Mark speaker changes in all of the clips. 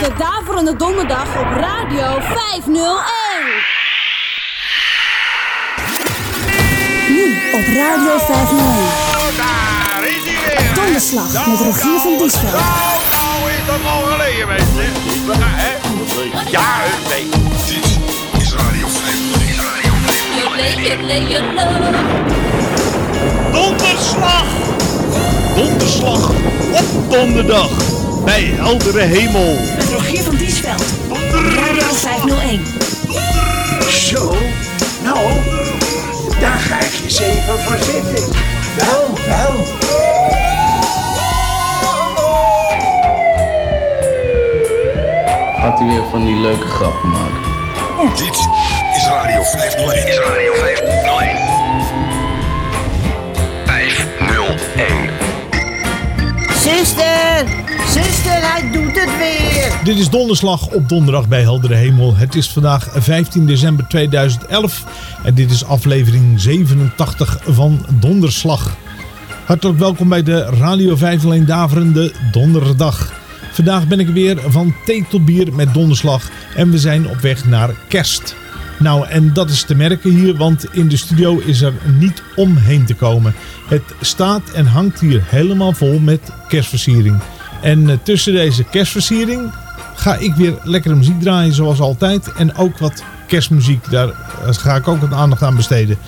Speaker 1: is de Daverende Donderdag op Radio 501. Nu op Radio 501.
Speaker 2: Daar is hij weer.
Speaker 1: Donderslag met Rogier van Diesveld.
Speaker 2: Nou, nou is dat al geleden, mensen. We gaan, hè? Ja, week.
Speaker 3: Dit is Radio 501.
Speaker 4: Donderslag! Donderslag op donderdag bij heldere hemel.
Speaker 5: Rogier van Diesveld. Radio 501.
Speaker 6: Zo, nou, daar ga ik eens even voor zitten. Wel, wel.
Speaker 7: Gaat u weer van die leuke grappen maken?
Speaker 3: Dit is Radio 501. Is Radio 501. 501.
Speaker 8: Zuster, zuster, hij doet het weer.
Speaker 4: Dit is donderslag op donderdag bij heldere hemel. Het is vandaag 15 december 2011 en dit is aflevering 87 van Donderslag. Hartelijk welkom bij de Radio 501 Daverende Donderdag. Vandaag ben ik weer van thee tot bier met donderslag en we zijn op weg naar kerst. Nou, en dat is te merken hier, want in de studio is er niet omheen te komen. Het staat en hangt hier helemaal vol met kerstversiering. En eh, tussen deze kerstversiering ga ik weer lekkere muziek draaien zoals altijd. En ook wat kerstmuziek, daar eh, ga ik ook wat aandacht aan besteden.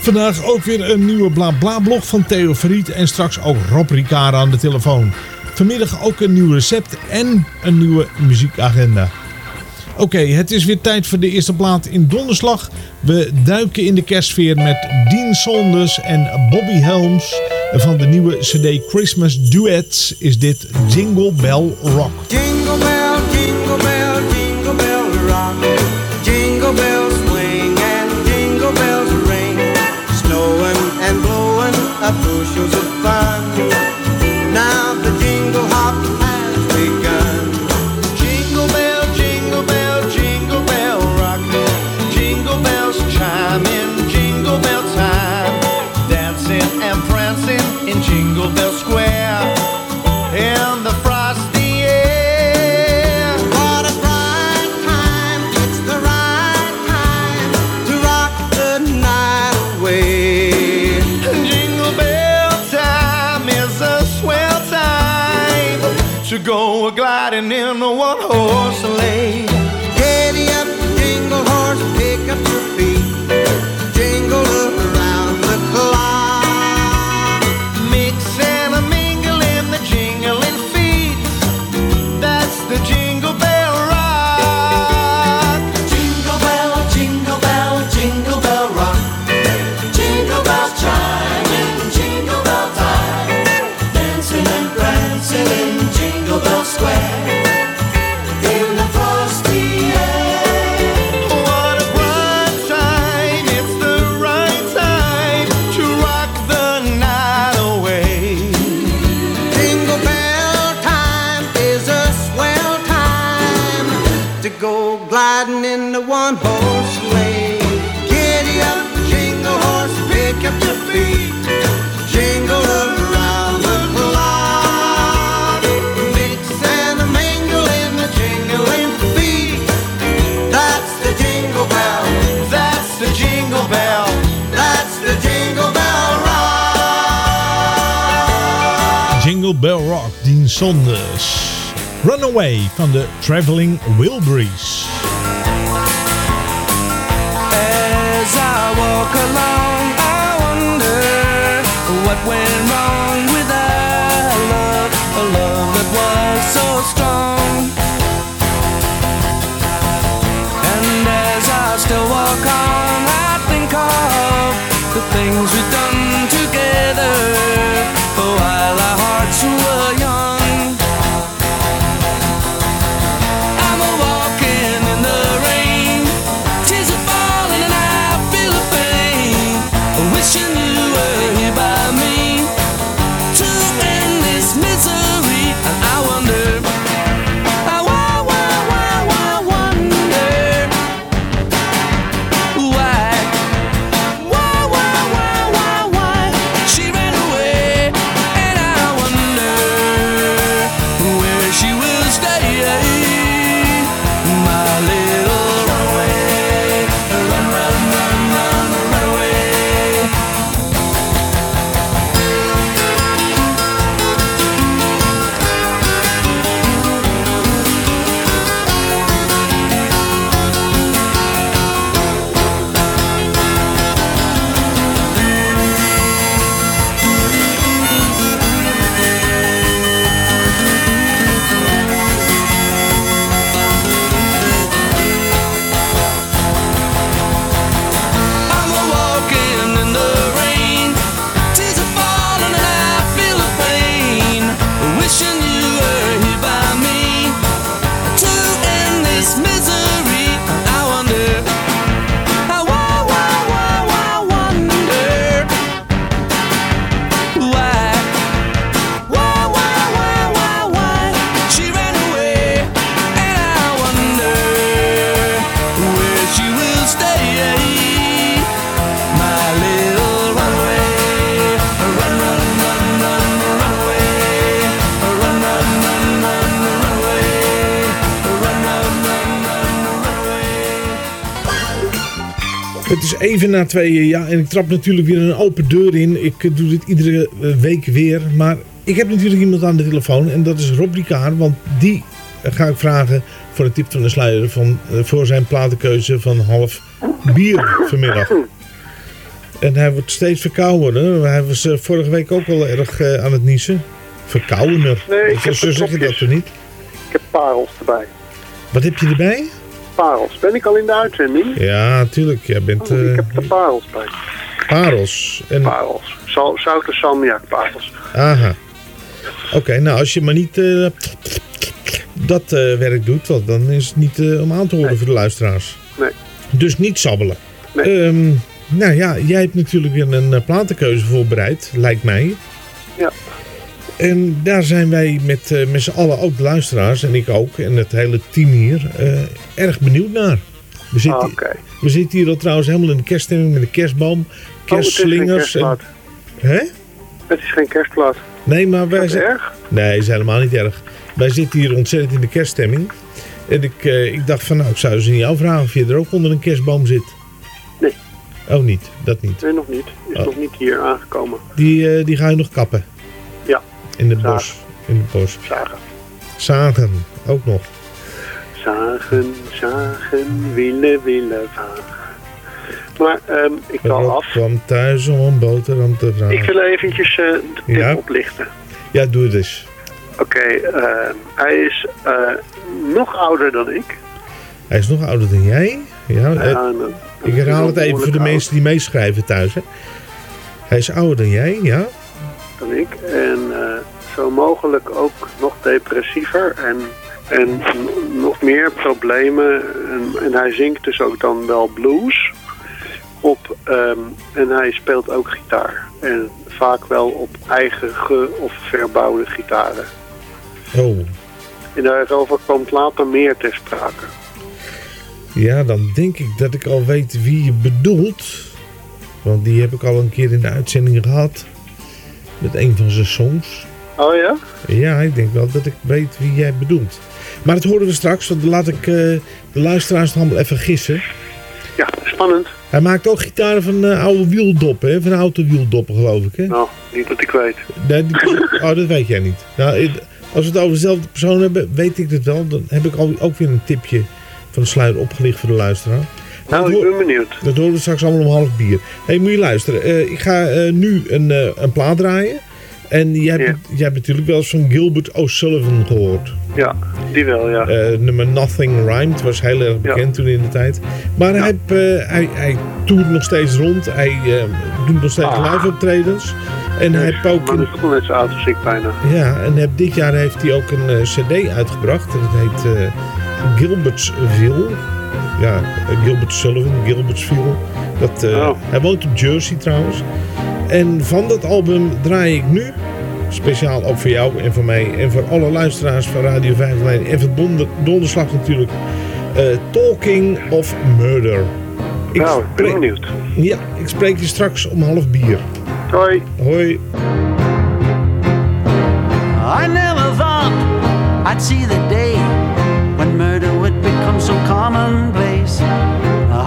Speaker 4: Vandaag ook weer een nieuwe bla blog van Theo Verriet en straks ook Rob Ricard aan de telefoon. Vanmiddag ook een nieuw recept en een nieuwe muziekagenda. Oké, het is weer tijd voor de eerste plaat in Donderslag. We duiken in de kerstsfeer met Dean Saunders en Bobby Helms. Van de nieuwe CD Christmas Duets is dit Jingle Bell Rock.
Speaker 9: Jingle bell, jingle bell, jingle bell rock. Jingle bells swing and jingle bells ring. Snowing and blowing up bushels of fun. Gliding in a one horse
Speaker 4: Saunders. Runaway van de Traveling Wilburys.
Speaker 9: As I walk along, I wonder what went wrong
Speaker 4: even na tweeën, ja. En ik trap natuurlijk weer een open deur in. Ik eh, doe dit iedere eh, week weer. Maar ik heb natuurlijk iemand aan de telefoon. En dat is Rob Ricard. Want die eh, ga ik vragen voor een tip van de sluier. Van, eh, voor zijn platenkeuze van half bier vanmiddag. En hij wordt steeds verkouden. Hij was eh, vorige week ook al erg eh, aan het niezen. Verkoudender.
Speaker 10: Nee, ik
Speaker 4: zo
Speaker 10: heb
Speaker 4: zo zeg je dat toch niet?
Speaker 10: Ik heb parels erbij.
Speaker 4: Wat heb je erbij?
Speaker 10: Parels. Ben ik al in de uitzending?
Speaker 4: Ja, tuurlijk. Jij bent
Speaker 10: Oh,
Speaker 4: eh,
Speaker 10: ik heb de parels bij.
Speaker 4: parels. En,
Speaker 10: Parels. Zoute salmiak parels.
Speaker 4: aha. Oké, nou als je maar niet eh, dat eh, werk doet, want dan is het niet eh, om aan te horen voor de luisteraars.
Speaker 10: Nee.
Speaker 4: Dus niet sabbelen.
Speaker 10: Nee.
Speaker 4: Ehm, nou ja, jij hebt natuurlijk weer een eh, platenkeuze voorbereid, lijkt mij.
Speaker 10: Ja.
Speaker 4: En daar zijn wij met, eh, met z'n allen, ook de luisteraars en ik ook, en het hele team hier, eh, erg benieuwd naar. We zitten,
Speaker 10: Ah,
Speaker 4: we zitten hier al trouwens helemaal in de kerststemming met de kerstboom,
Speaker 10: Oh, het is geen
Speaker 4: kerstslingers. en, hè?
Speaker 10: Het is geen kerstplaat.
Speaker 4: Nee, maar wij zijn...
Speaker 10: erg.
Speaker 4: Nee, is helemaal niet erg. Wij zitten hier ontzettend in de kerststemming. En ik, eh, ik dacht van, nou, ik zou ze niet afvragen of je er ook onder een kerstboom zit.
Speaker 10: Nee.
Speaker 4: Oh, niet. Dat niet.
Speaker 10: Nee, nog niet. Is
Speaker 4: Oh.
Speaker 10: nog niet hier aangekomen.
Speaker 4: Die, eh, die ga je nog kappen. In
Speaker 10: Zagen.
Speaker 4: bos. In het bos.
Speaker 10: Zagen.
Speaker 4: Zagen. Ook nog.
Speaker 10: Zagen, zagen, willen, willen, vagen. Maar ehm, ik
Speaker 4: Rob
Speaker 10: af.
Speaker 4: kwam thuis om een boterham te vragen.
Speaker 10: Ik wil eventjes eh, de tip
Speaker 4: Ja?
Speaker 10: oplichten.
Speaker 4: Ja, doe het eens.
Speaker 10: Oké, ehm, hij is eh, nog ouder dan ik.
Speaker 4: Hij is nog ouder dan jij. Ja,
Speaker 10: Ja, eh,
Speaker 4: ik herhaal het even voor de mensen die meeschrijven thuis. Hè. Hij is ouder dan jij, ja.
Speaker 10: Dan ik. En eh, zo mogelijk ook nog depressiever. En, en nog meer problemen. En, en hij zingt dus ook dan wel blues. Op, ehm, en hij speelt ook gitaar. En vaak wel op eigen ge- of verbouwde gitaren.
Speaker 4: Oh,
Speaker 10: En daarover komt later meer ter sprake.
Speaker 4: Ja, dan denk ik dat ik al weet wie je bedoelt. Want die heb ik al een keer in de uitzending gehad. Met een van zijn songs.
Speaker 10: Oh ja?
Speaker 4: Ja, ik denk wel dat ik weet wie jij bedoelt. Maar dat horen we straks, want laat ik eh, de luisteraars nog allemaal even gissen.
Speaker 10: Ja, spannend.
Speaker 4: Hij maakt ook gitaren van eh, oude wieldoppen, hè? van autowieldoppen geloof ik. Hè?
Speaker 10: Nou, niet dat ik weet.
Speaker 4: Nee, die- oh, dat weet jij niet. Nou, als we het over dezelfde persoon hebben, weet ik het wel. Dan heb ik ook weer een tipje van de sluier opgelicht voor de luisteraar.
Speaker 10: Nou, ik ben benieuwd.
Speaker 4: Dat horen we straks allemaal om half bier. Hé, hey, moet je luisteren. Eh, ik ga eh, nu een, eh, een plaat draaien. En jij, hebt, jij hebt natuurlijk wel eens van Gilbert O'Sullivan gehoord.
Speaker 10: Ja, die wel, ja.
Speaker 4: Nummer Nothing Rhymed was heel erg bekend toen in de tijd. Maar hij, hij, hij toert nog steeds rond. Hij doet nog steeds
Speaker 10: Ah.
Speaker 4: live optredens. En hij heeft ook...
Speaker 10: Maar dat is ook wel net zo oud als ik bijna.
Speaker 4: Ja, en heb, dit jaar heeft hij ook een cd uitgebracht. En dat heet Gilbertsville. Ja, eh, Gilbert Sullivan, Gilbertsville. Dat, eh,
Speaker 10: Oh.
Speaker 4: Hij woont op Jersey trouwens. En van dat album draai ik nu, speciaal ook voor jou en voor mij... en voor alle luisteraars van Radio 501 en van Donder, Donderslag natuurlijk... eh, Talking of Murder. Ik
Speaker 10: Nou, ik ben benieuwd.
Speaker 4: Ja, ik spreek je straks om half bier.
Speaker 10: Hoi.
Speaker 4: Hoi.
Speaker 11: I never thought I'd see the day commonplace.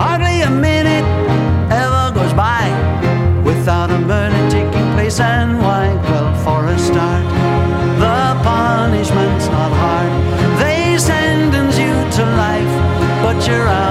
Speaker 11: Hardly a minute ever goes by without a murder taking place, and why? Well, for a start, the punishment's not hard. They sentence you to life, but you're out.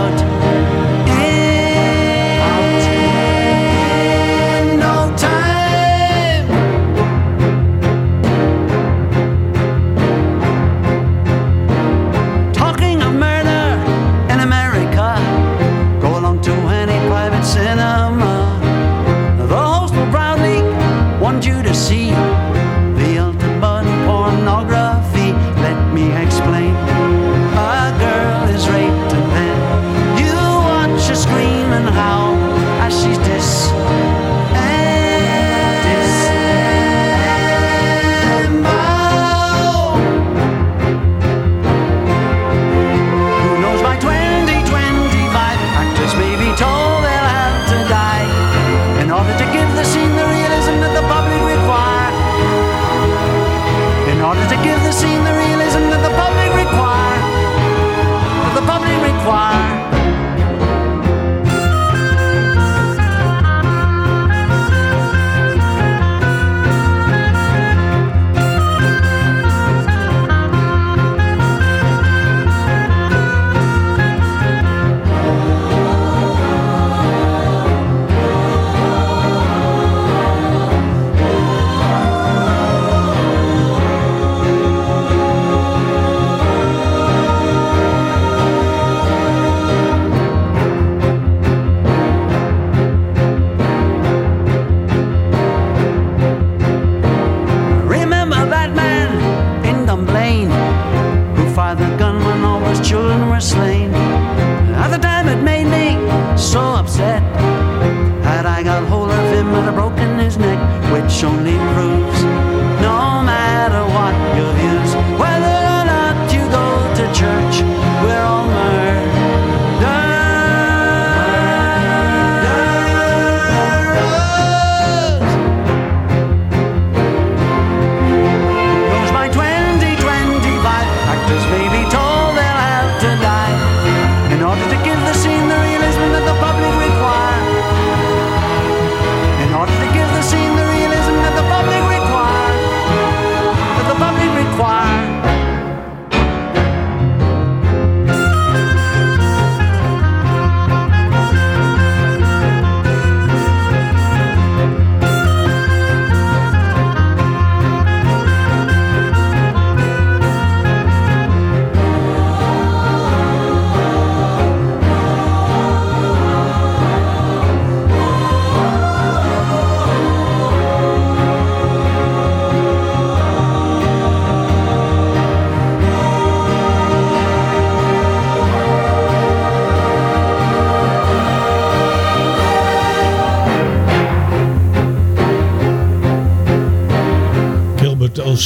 Speaker 11: order to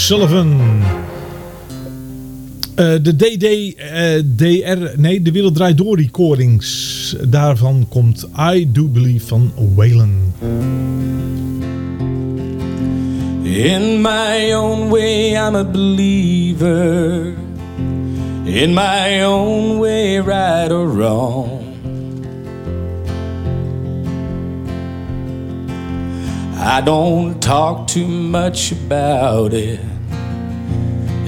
Speaker 4: Sullivan. Eh, de DD, eh, DR, nee, de Wereld Draait Door recordings. Daarvan komt I Do Believe van Waylon.
Speaker 12: In my own way, I'm a believer. In my own way, right or wrong. I don't talk too much about it.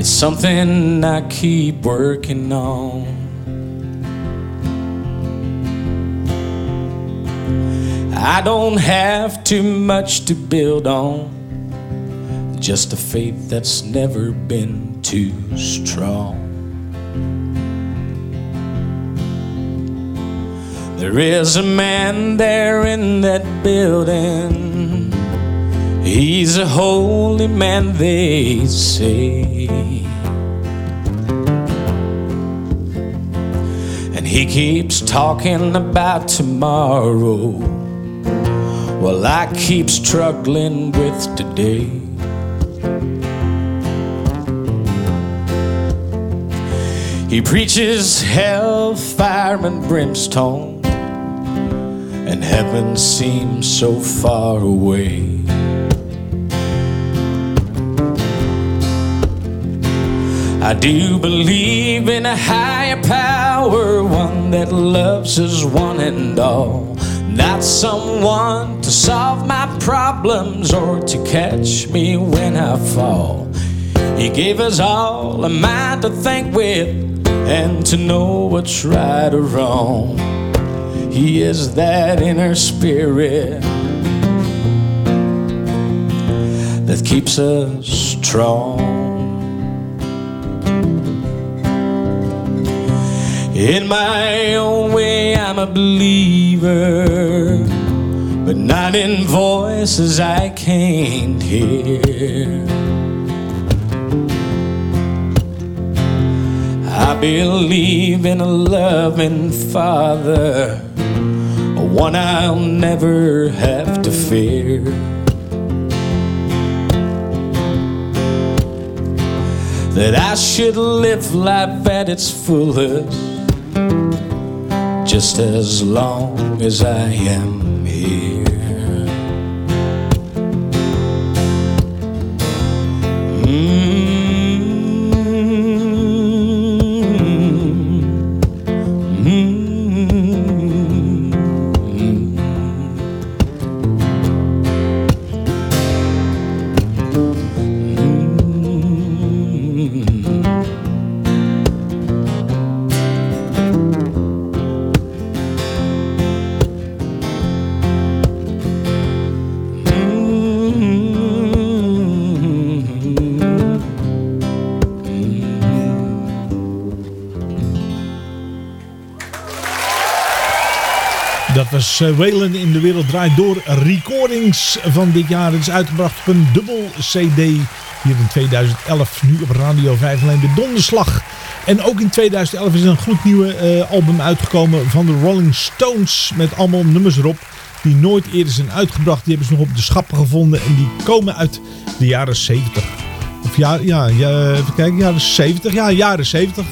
Speaker 12: It's something I keep working on. I don't have too much to build on, just a faith that's never been too strong. There is a man there in that building. He's a holy man, they say. And he keeps talking about tomorrow. while I keep struggling with today. He preaches hell, fire, and brimstone, and heaven seems so far away. I do believe in a higher power, one that loves us one and all. Not someone to solve my problems or to catch me when I fall. He gave us all a mind to think with and to know what's right or wrong. He is that inner spirit that keeps us strong. In my own way, I'm a believer, but not in voices I can't hear. I believe in a loving Father, one I'll never have to fear. That I should live life at its fullest just as long as I am
Speaker 4: Dat was Waylon in de wereld draait door recordings van dit jaar. Het is uitgebracht op een dubbel CD hier in 2011. Nu op Radio 5 alleen de donderslag. En ook in 2011 is een goed nieuwe eh, album uitgekomen van de Rolling Stones. Met allemaal nummers erop die nooit eerder zijn uitgebracht. Die hebben ze nog op de schappen gevonden. En die komen uit de jaren 70. Of ja, ja, even kijken, jaren 70. Ja, jaren 70.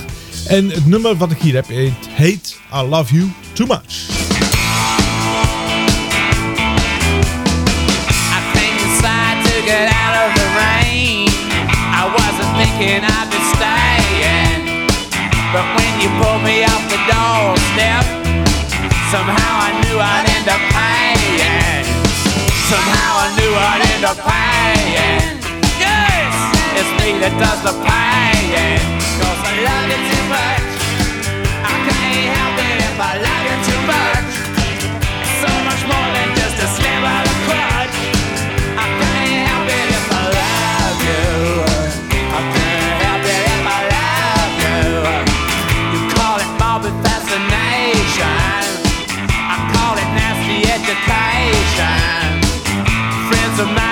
Speaker 4: En het nummer wat ik hier heb heet I Love You Too Much.
Speaker 13: Thinking I'd be staying, but when you pulled me off the doorstep, somehow I knew I'd end up paying. Somehow I knew I'd end up paying. Yes, it's me that does the paying. Cause I love you too much. I can't help it if I love you too much. it's a
Speaker 4: matter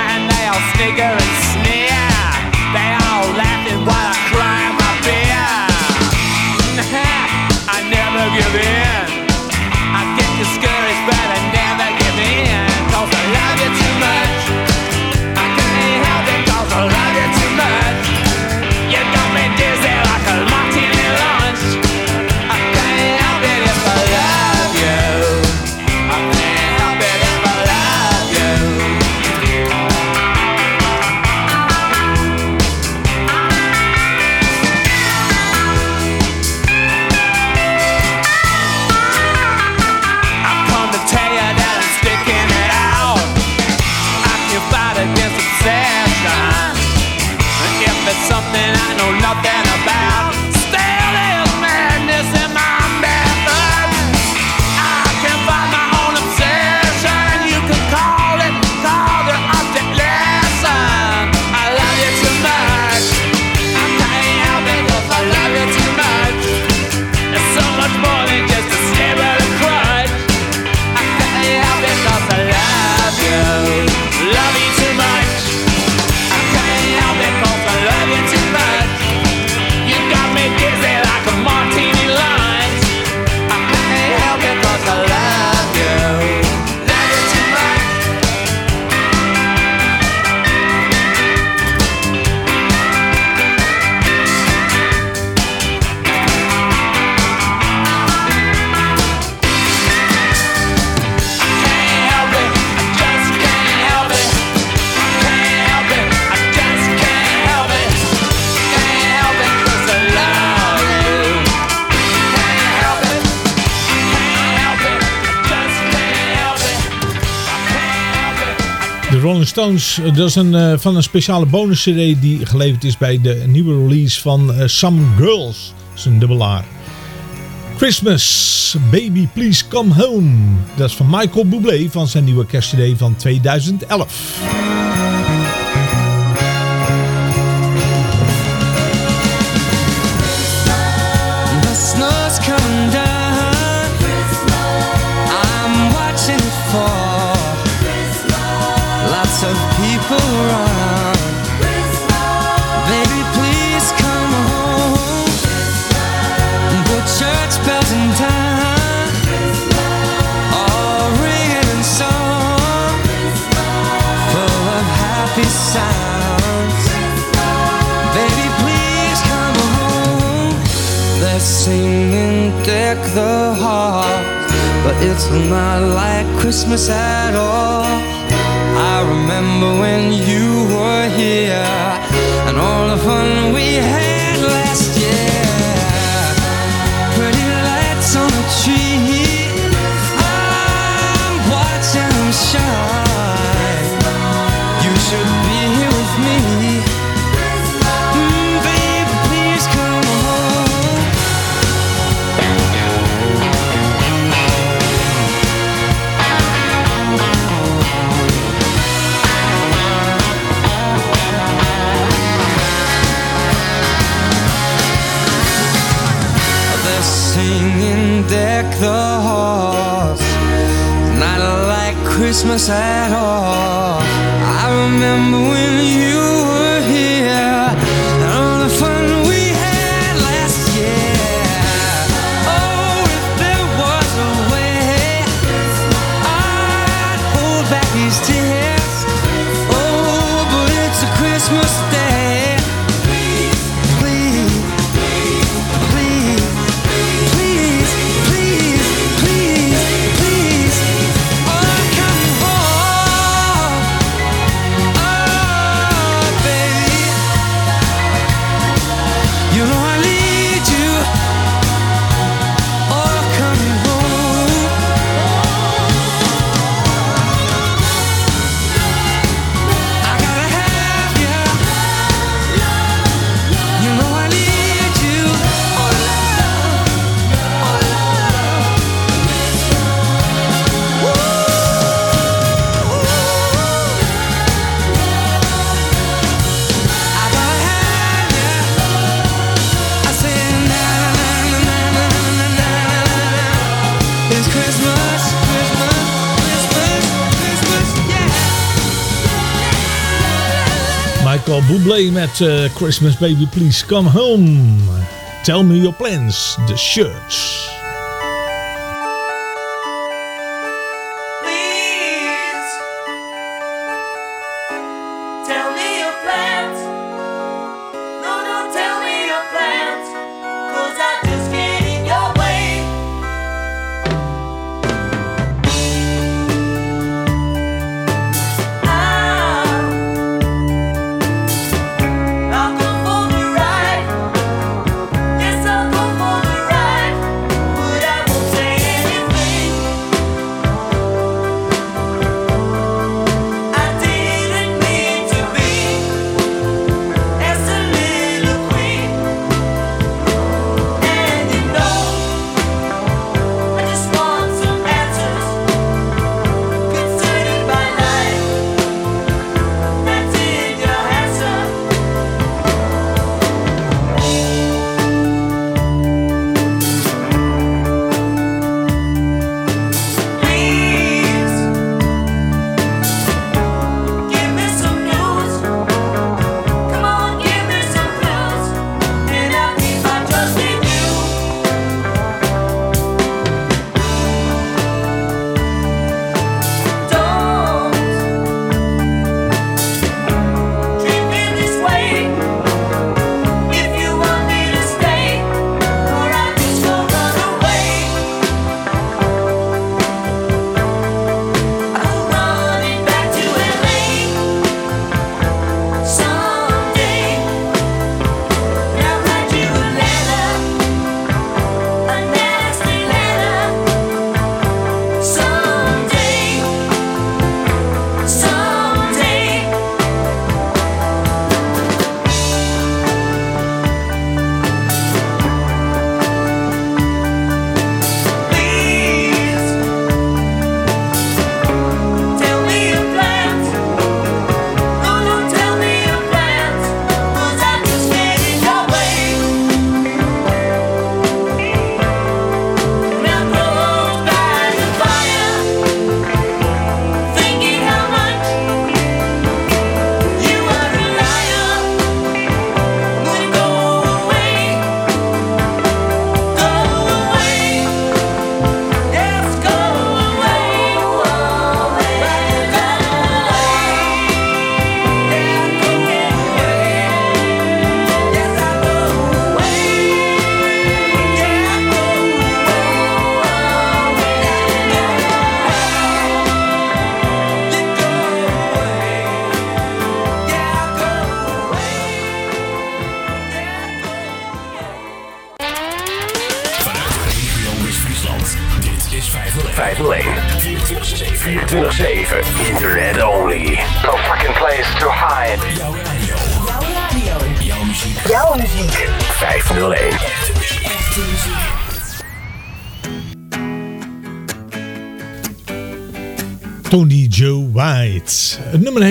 Speaker 4: Dat is een, eh, van een speciale bonus CD die geleverd is bij de nieuwe release van eh, Some Girls. Dat is een dubbelaar. Christmas, Baby Please Come Home. Dat is van Michael Bublé van zijn nieuwe kerstcd van 2011.
Speaker 14: break the heart, but it's not like Christmas at all. I remember when you were here and all the fun we had. Christmas at all. I remember when you
Speaker 4: Blame met uh, Christmas Baby Please Come Home. Tell Me Your Plans, The Shirts.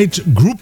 Speaker 15: Het nummer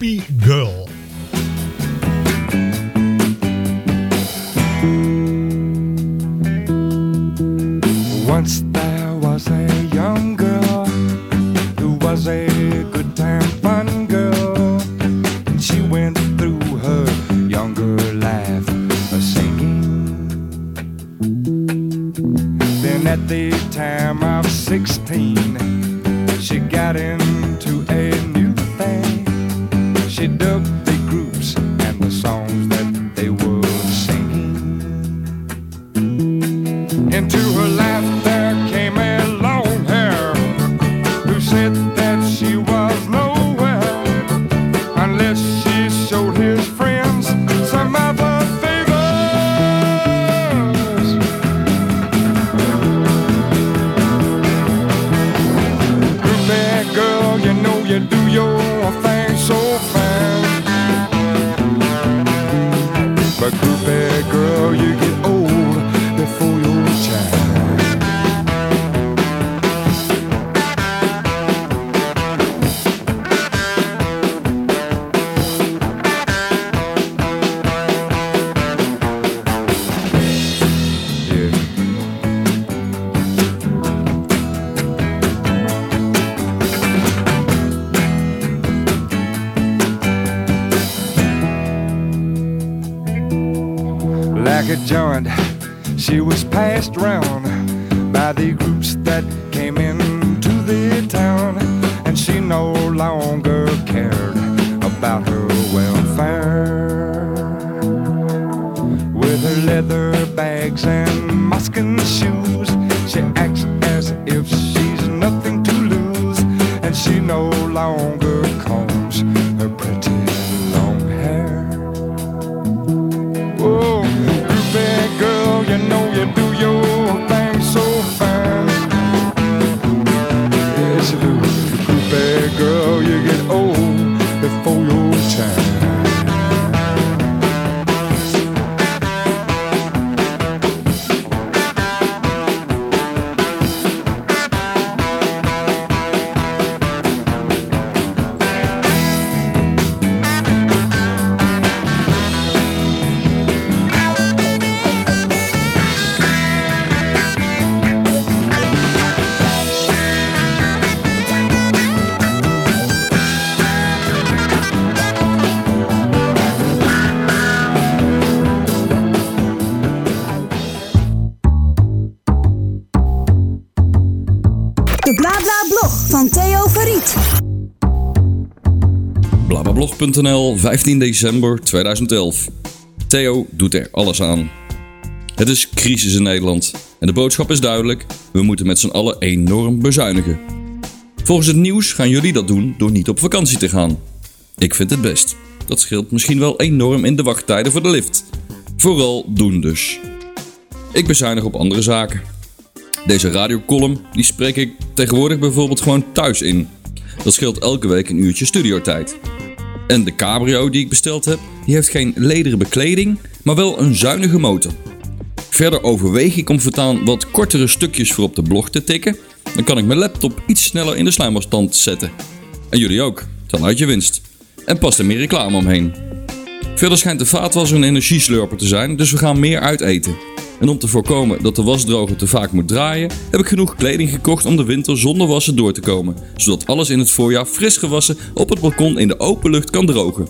Speaker 16: Blablabla.nl, 15 december 2011. Theo doet er alles aan. Het is crisis in Nederland en de boodschap is duidelijk: we moeten met z'n allen enorm bezuinigen. Volgens het nieuws gaan jullie dat doen door niet op vakantie te gaan. Ik vind het best. Dat scheelt misschien wel enorm in de wachttijden voor de lift. Vooral doen dus. Ik bezuinig op andere zaken. Deze radiocolumn die spreek ik tegenwoordig bijvoorbeeld gewoon thuis in. Dat scheelt elke week een uurtje studiotijd. En de cabrio die ik besteld heb, die heeft geen lederen bekleding, maar wel een zuinige motor. Verder overweeg ik om voortaan wat kortere stukjes voor op de blog te tikken. Dan kan ik mijn laptop iets sneller in de sluimerstand zetten. En jullie ook, dan uit je winst. En past er meer reclame omheen. Verder schijnt de vaatwasser een energieslurper te zijn, dus we gaan meer uit eten. En om te voorkomen dat de wasdroger te vaak moet draaien, heb ik genoeg kleding gekocht om de winter zonder wassen door te komen, zodat alles in het voorjaar fris gewassen op het balkon in de open lucht kan drogen.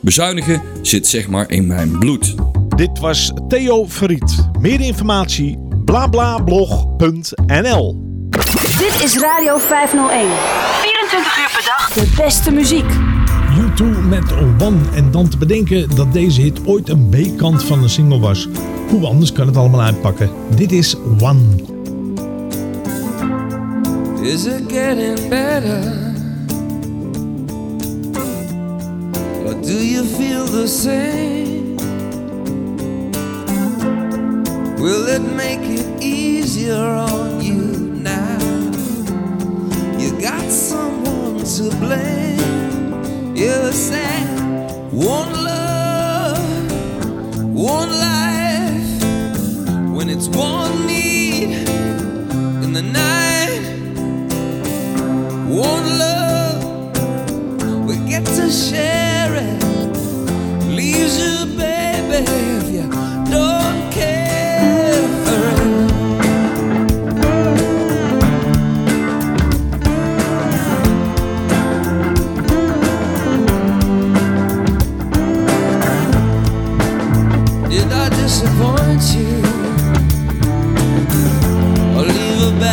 Speaker 16: Bezuinigen zit zeg maar in mijn bloed.
Speaker 4: Dit was Theo Verriet. Meer informatie blablablog.nl
Speaker 5: Dit is Radio 501.
Speaker 17: 24 uur per dag.
Speaker 5: De beste muziek.
Speaker 15: U2 met One. En dan te bedenken dat deze hit ooit een B-kant van een single was. Hoe anders kan het allemaal uitpakken? Dit is One.
Speaker 14: Is it getting better? Or do you feel the same? Will it make it easier on you now? You got someone to blame. Yeah, they sang one love, one life. When it's one need in the night, one love, we get to share it. Leaves you.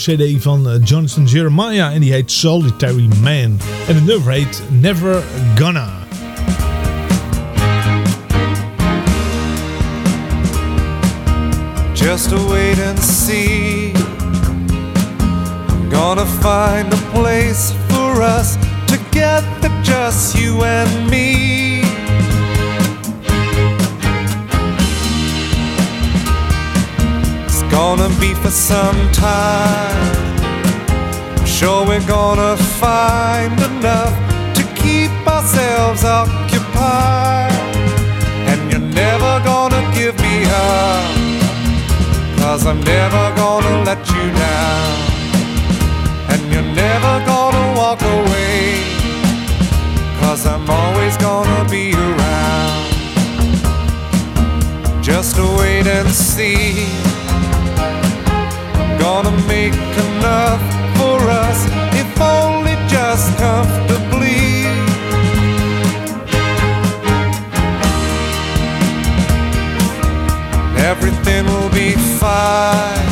Speaker 4: cd van eh, Jonathan Jeremiah en die heet Solitary Man. En het nummer heet Never Gonna.
Speaker 18: Just wait and see I'm gonna find a place for us Together just you and for some time. Sure we're gonna find enough to keep ourselves occupied. And you're never gonna give me up, cause I'm never gonna let you down. And you're never gonna walk away, cause I'm always gonna be around. Just wait and see Gonna make enough for us, if only just comfortably. Everything will be fine.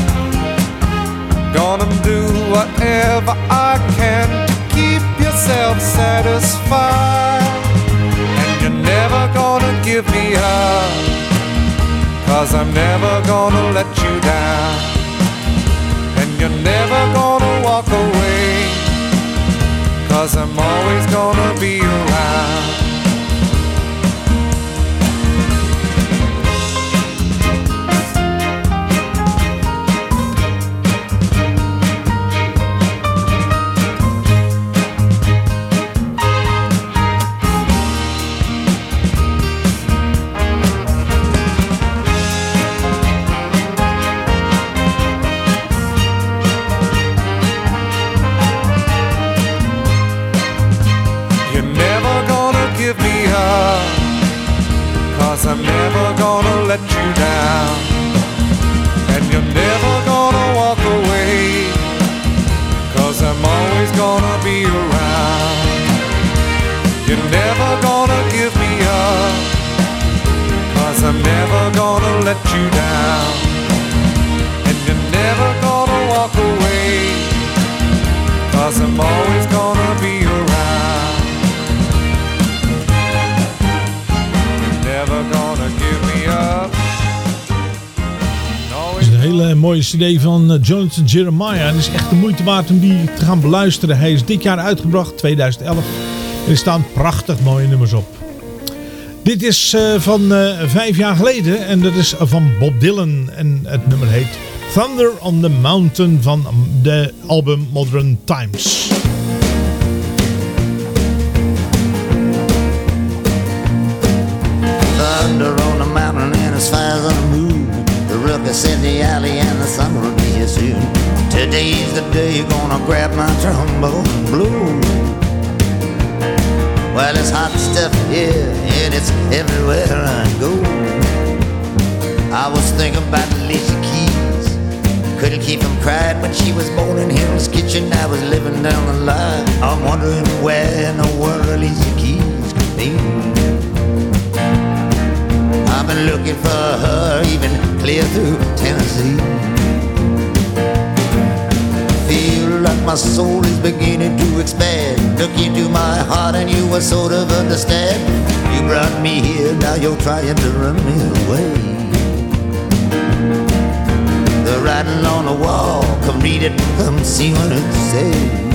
Speaker 18: Gonna do whatever I can to keep yourself satisfied. And you're never gonna give me up. Cause I'm never gonna let Cause I'm always gonna be around. Around. You're never gonna give me up. Cause I'm never gonna let you down. And you're never gonna walk away. Cause I'm always gonna be around.
Speaker 4: Hele mooie cd van eh, Jonathan Jeremiah. Het is echt de moeite waard om die te gaan beluisteren. Hij is dit jaar uitgebracht, 2011. Er staan prachtig mooie nummers op. Dit is eh, van eh, vijf jaar geleden en dat is van Bob Dylan. En het nummer heet Thunder on the Mountain van de album Modern Times.
Speaker 9: The day gonna grab my trombone blue. Well, it's hot stuff here and it's everywhere I go. I was thinking about Alicia Keys. Couldn't keep from crying when she was born in Hill's Kitchen. I was living down the line. I'm wondering where in the world Alicia Keys could be. I've been looking for her even clear through Tennessee. My soul is beginning to expand. Look into my heart and you will sort of understand. You brought me here, now you're trying to run me away. The writing on the wall, come read it, come see what it says.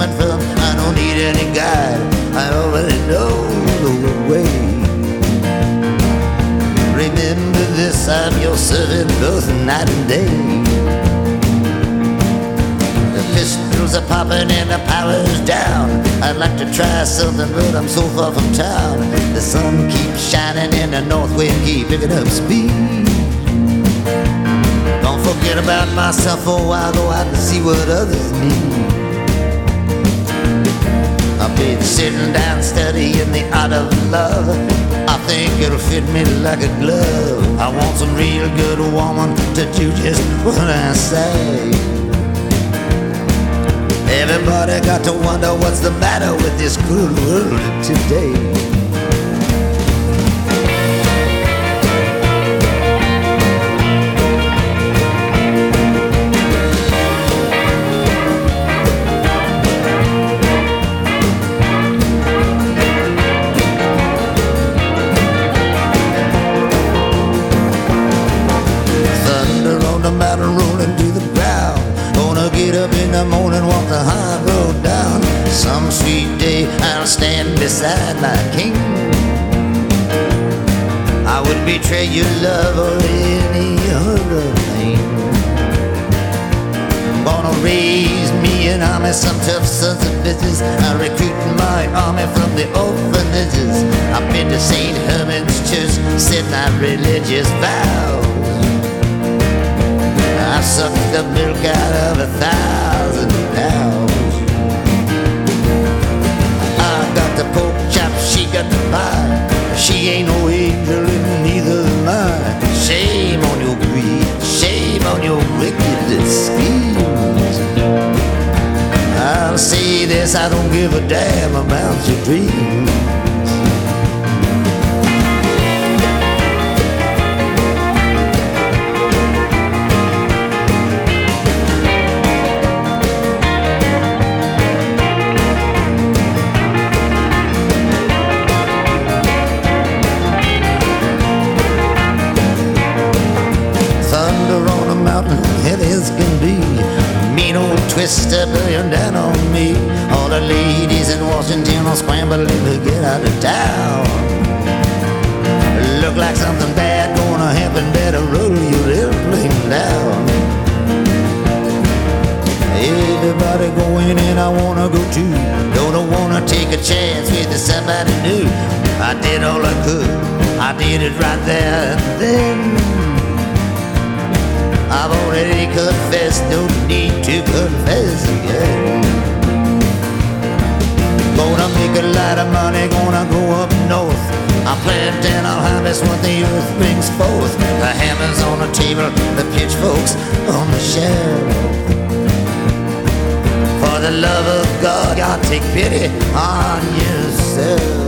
Speaker 9: I don't need any guide, I already know the way. Remember this, I'm your servant both night and day. The pistols are popping and the power's down. I'd like to try something, but I'm so far from town. The sun keeps shining and the north wind keep picking up speed. Don't forget about myself a while, go out and see what others need. Sitting down studying the art of love. I think it'll fit me like a glove. I want some real good woman to do just what I say. Everybody got to wonder what's the matter with this cruel world today. Tough sons of bitches. I'm recruiting my army from the orphanages. I've been to St. Herman's Church, said my religious vows. I sucked the milk out of a thousand cows. I got the pork chop, she got the pie. She ain't this, I don't give a damn about your dreams. Thunder on a mountain, heavy out of town. Look like something bad gonna happen. Better roll your airplane down. Everybody going and I wanna go too. Don't wanna take a chance with somebody new. I did all I could. I did it right there and then. I've already confessed, no need to confess again. Make a lot of money, gonna go up north. I'll plant and I'll harvest what the earth brings forth. The hammers on the table, the pitchforks on the shelf. For the love of God, God take pity on yourself.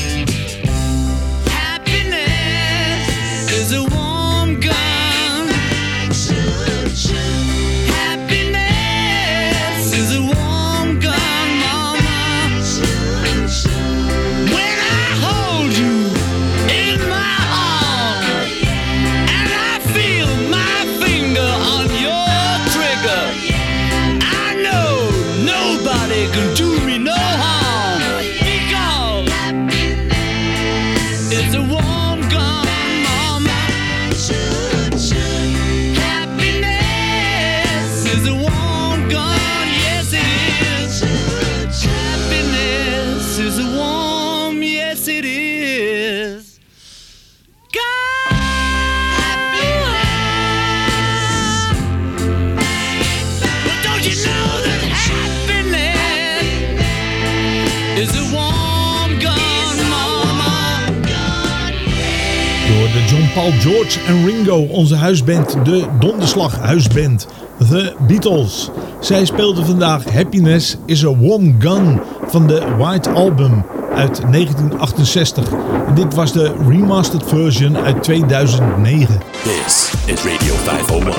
Speaker 13: Onze huisband, de Donderslag huisband, The Beatles. Zij speelden vandaag Happiness is a Warm Gun van de White Album uit 1968. En dit was de remastered version uit 2009.
Speaker 3: This is Radio 501,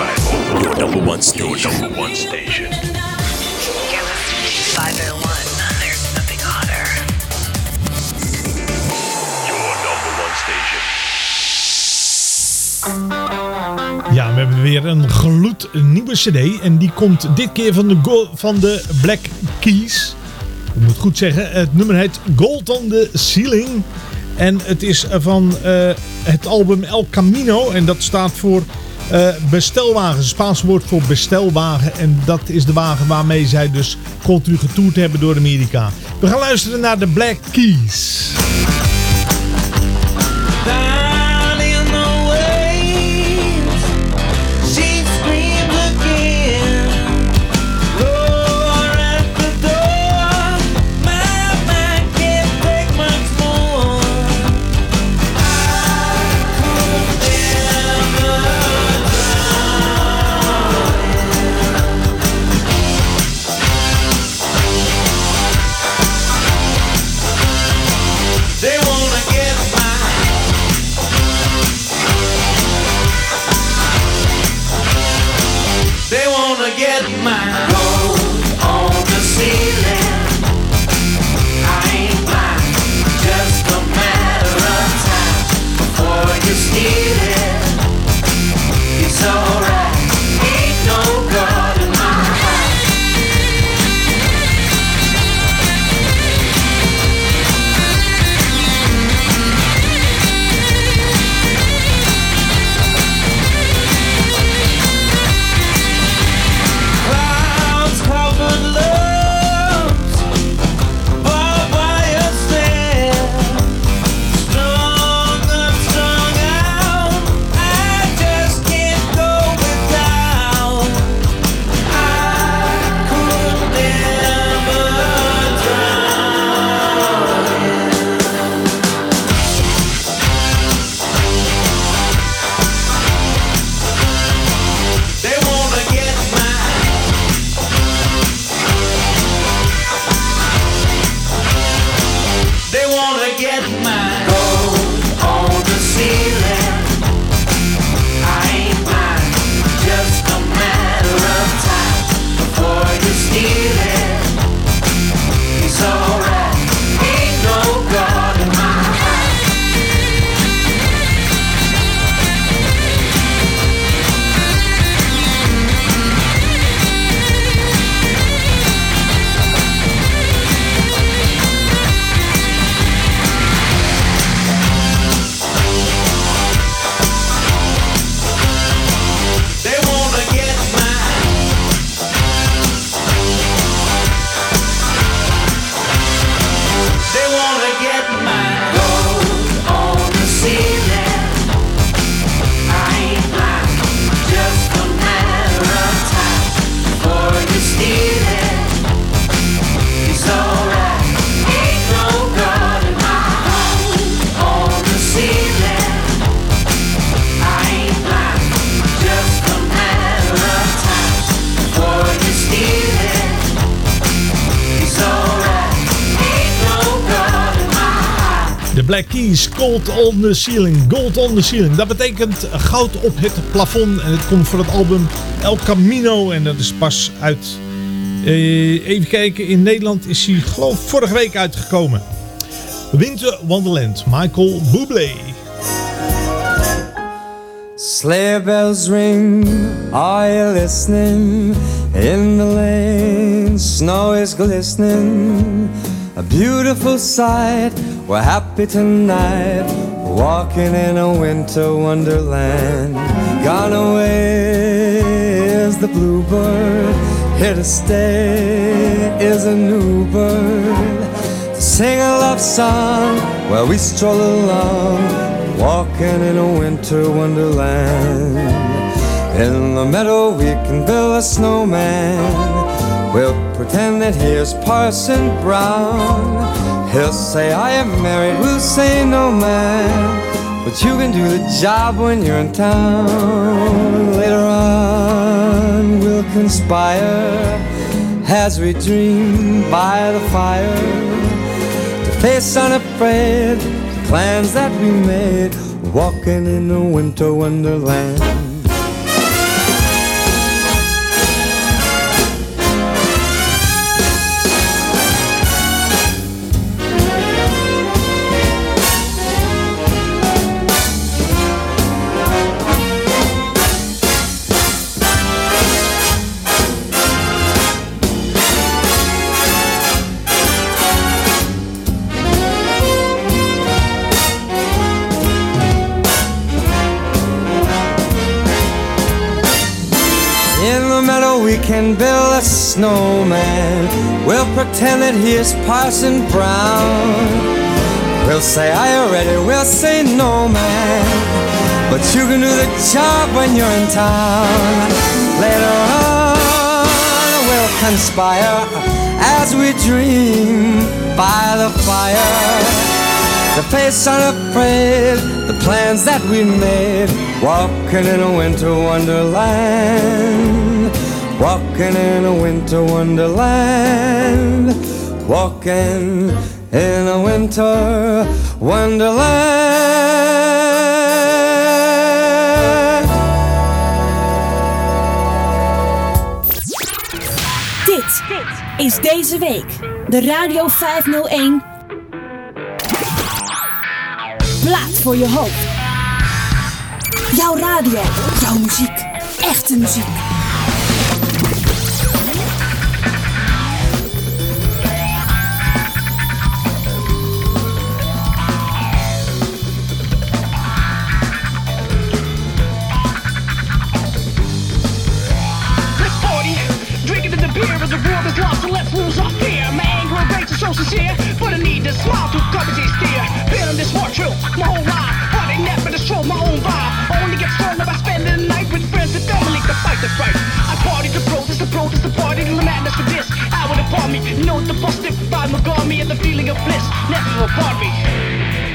Speaker 3: your number one station.
Speaker 19: Your number one station.
Speaker 13: Weer een gloednieuwe cd. En die komt dit keer van de, van de Black Keys. Ik moet goed zeggen. Het nummer heet Gold on the Ceiling. En het is van eh, het album El Camino. En dat staat voor eh, bestelwagen. Het Spaanse woord voor bestelwagen. En dat is de wagen waarmee zij dus continu getoerd hebben door Amerika. We gaan luisteren naar de Black Keys.
Speaker 4: Gold on the Ceiling. Gold on the Ceiling.
Speaker 13: Dat betekent goud op het plafond. En het komt voor het album El Camino. En dat is pas uit... eh, even kijken. In Nederland is hij geloof vorige week uitgekomen. Winter Wonderland. Michael Bublé.
Speaker 14: Sleigh bells ring, listening? In the lane, snow is glistening. A beautiful sight, we're happy tonight. Walking in a winter wonderland. Gone away is the bluebird. Here to stay is a new bird. To sing a love song while we stroll along, walking in a winter wonderland. In the meadow, we can build a snowman. We'll pretend that here's Parson Brown. He'll say, I am married, we'll say, no, man. But you can do the job when you're in town. Later on, we'll conspire as we dream by the fire to face unafraid the plans that we made, walking in a winter wonderland. Can build a snowman. We'll pretend that he is Parson Brown. We'll say, Are you ready? We'll say, No, man. But you can do the job when you're in town. Later on, we'll conspire as we dream by the fire. The face unafraid, the plans that we made, walking in a winter wonderland, walking in a winter wonderland, walking in a winter wonderland.
Speaker 20: Dit is deze week de Radio 501 Plaat voor je hoofd. Jouw radio, jouw muziek, echte muziek.
Speaker 21: Is lose our fear. My anger and rage are so sincere, but I need to smile through cover these tears. Been on this war trail my whole life, but I never destroy my own vibe. Only get stronger by spending the night with friends and family to fight the fight. I party to protest, to protest, to party to the madness for this. I would upon me, know the positive vibe guard me and the feeling of bliss never will apart me.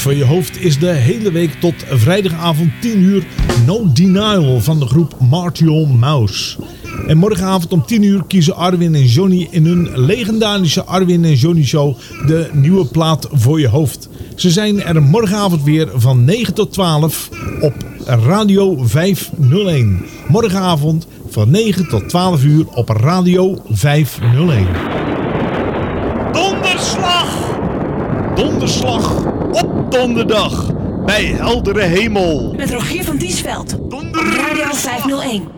Speaker 4: Voor je hoofd is de hele week tot vrijdagavond 10 uur No Denial van de groep Martial Mouse. En morgenavond om 10 uur kiezen Arwin en Johnny in hun legendarische Arwin en Johnny Show de nieuwe plaat voor je hoofd. Ze zijn er morgenavond weer van 9 tot 12 op Radio 501. Morgenavond van 9 tot 12 uur op Radio 501.
Speaker 22: Donderslag! Donderslag op donderdag bij heldere hemel.
Speaker 20: Met Rogier van Diesveld. Radio 501.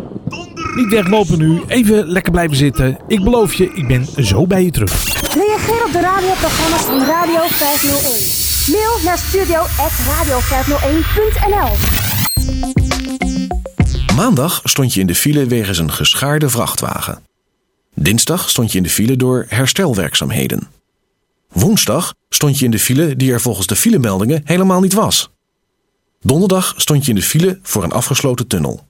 Speaker 22: Niet weglopen nu, even lekker blijven zitten. Ik beloof je, ik ben zo bij je terug.
Speaker 5: Reageer op de radioprogramma's van Radio 501. Mail naar studio.radio501.nl
Speaker 23: Maandag stond je in de file wegens een geschaarde vrachtwagen. Dinsdag stond je in de file door herstelwerkzaamheden. Woensdag stond je in de file die er volgens de filemeldingen helemaal niet was. Donderdag stond je in de file voor een afgesloten tunnel.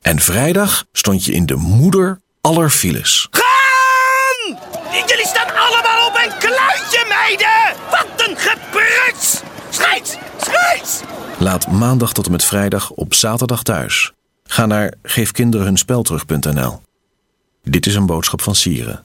Speaker 23: En vrijdag stond je in de moeder aller files.
Speaker 14: Gaan! Jullie staan allemaal op een kluitje, meiden! Wat een gepruts! Scheids! Scheids!
Speaker 23: Laat maandag tot en met vrijdag op zaterdag thuis. Ga naar geefkinderenhunspelterug.nl. Dit is een boodschap van Sieren.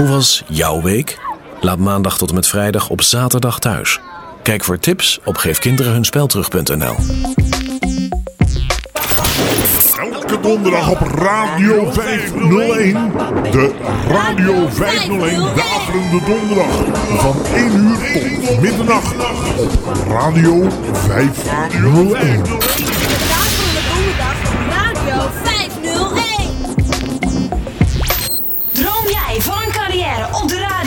Speaker 23: Hoe was jouw week? Laat maandag tot en met vrijdag op zaterdag thuis. Kijk voor tips op geefkinderenhunspelterug.nl.
Speaker 24: Elke donderdag op Radio 501. De Radio 501 Daverende Donderdag. Van 1 uur tot middernacht. Op Radio 501.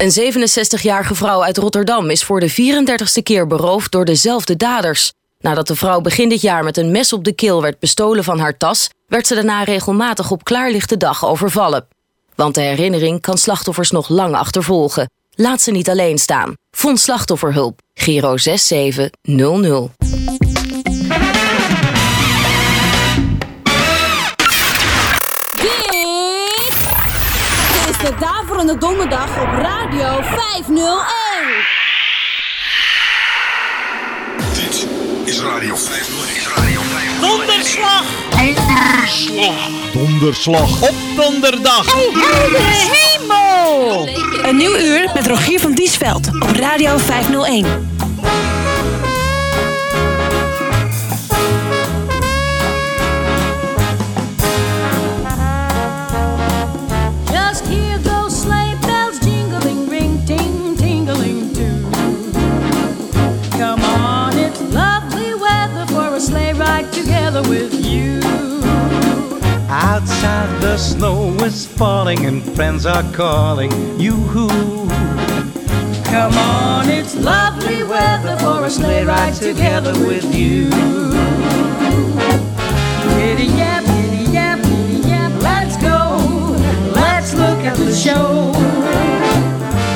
Speaker 25: Een 67-jarige vrouw uit Rotterdam is voor de 34ste keer beroofd door dezelfde daders. Nadat de vrouw begin dit jaar met een mes op de keel werd bestolen van haar tas, werd ze daarna regelmatig op klaarlichte dag overvallen. Want de herinnering kan slachtoffers nog lang achtervolgen. Laat ze niet alleen staan. Vond slachtofferhulp. Giro 6700.
Speaker 20: Dit is de Daverende Donderdag op Radio 501.
Speaker 3: Dit is Radio 501. Is Radio 501.
Speaker 22: Donderslag! Donderslag! Donderslag op donderdag!
Speaker 20: heldere hemel!
Speaker 5: Een nieuw uur met Rogier van Diesveld op Radio 501.
Speaker 26: Outside the snow is falling and friends are calling you.
Speaker 1: Come on, it's lovely weather for a sleigh ride together with you. Giddy yap, giddy yap, giddy yap, let's go. Let's look at the show.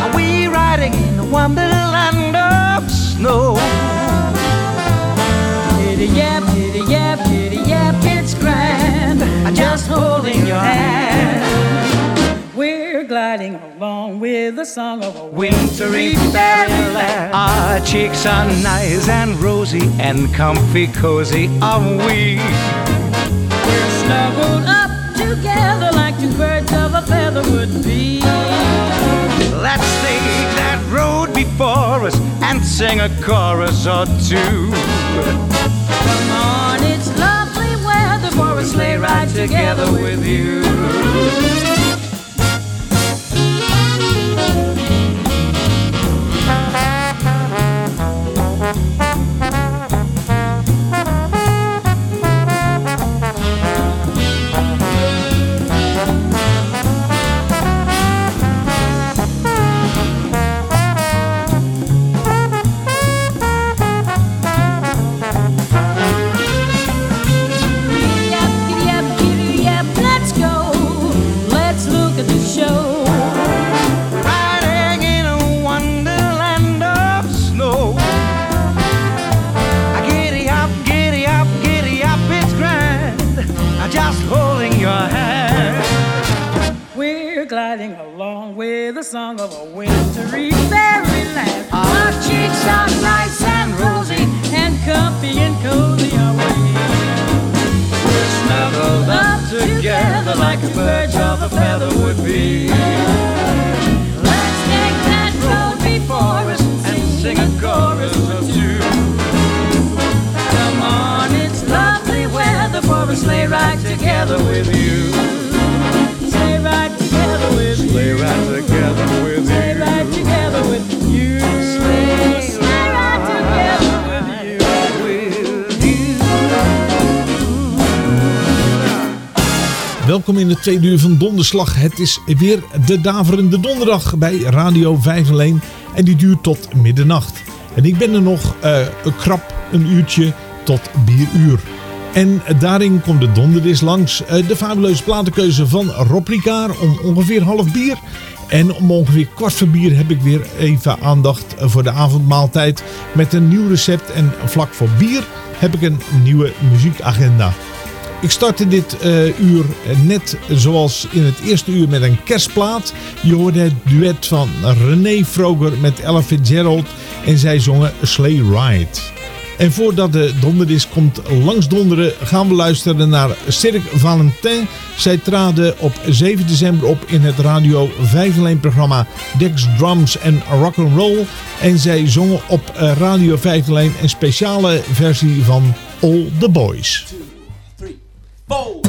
Speaker 26: Are we riding in a wonderland of snow?
Speaker 1: Giddy yap, giddy yap, giddy yap, it's grand. Just holding your hand. We're gliding along with the song of a
Speaker 26: Wintry fairyland. Our cheeks are nice and rosy and comfy cozy are we.
Speaker 1: We're snuggled up together like two birds of a feather would be.
Speaker 26: Let's take that road before before us and sing a chorus or two.
Speaker 1: Come on, sleigh ride together with you. Nice and rosy and comfy and cozy.
Speaker 26: We're snuggled up together like a bird of a feather would be.
Speaker 1: Let's take that road before us
Speaker 26: And sing a chorus or two.
Speaker 1: Come on, it's lovely weather for a sleigh ride together with you. Sleigh ride together with you.
Speaker 26: Sleigh ride together with you.
Speaker 4: Welkom in het tweede uur van Donderslag. Het is weer de daverende donderdag bij Radio 501 en die duurt tot middernacht. En ik ben er nog eh, krap een uurtje tot bieruur. En daarin komt de donderdis langs. eh, de fabuleuze platenkeuze van Rob om ongeveer half bier. En om ongeveer kwart voor bier heb ik weer even aandacht voor de avondmaaltijd met een nieuw recept. En vlak voor bier heb ik een nieuwe muziekagenda. Ik startte dit eh, uur net zoals in het eerste uur met een kerstplaat. Je hoorde het duet van René Froger met Ella Fitzgerald en zij zongen Sleigh Ride. En voordat de donderdis komt langs donderen gaan we luisteren naar Cirque Valentin. Zij traden op 7 december op in het Radio 501 programma Dex Drums en Rock'n'Roll. En zij zongen op eh, Radio 501 een speciale versie van All the Boys.
Speaker 27: All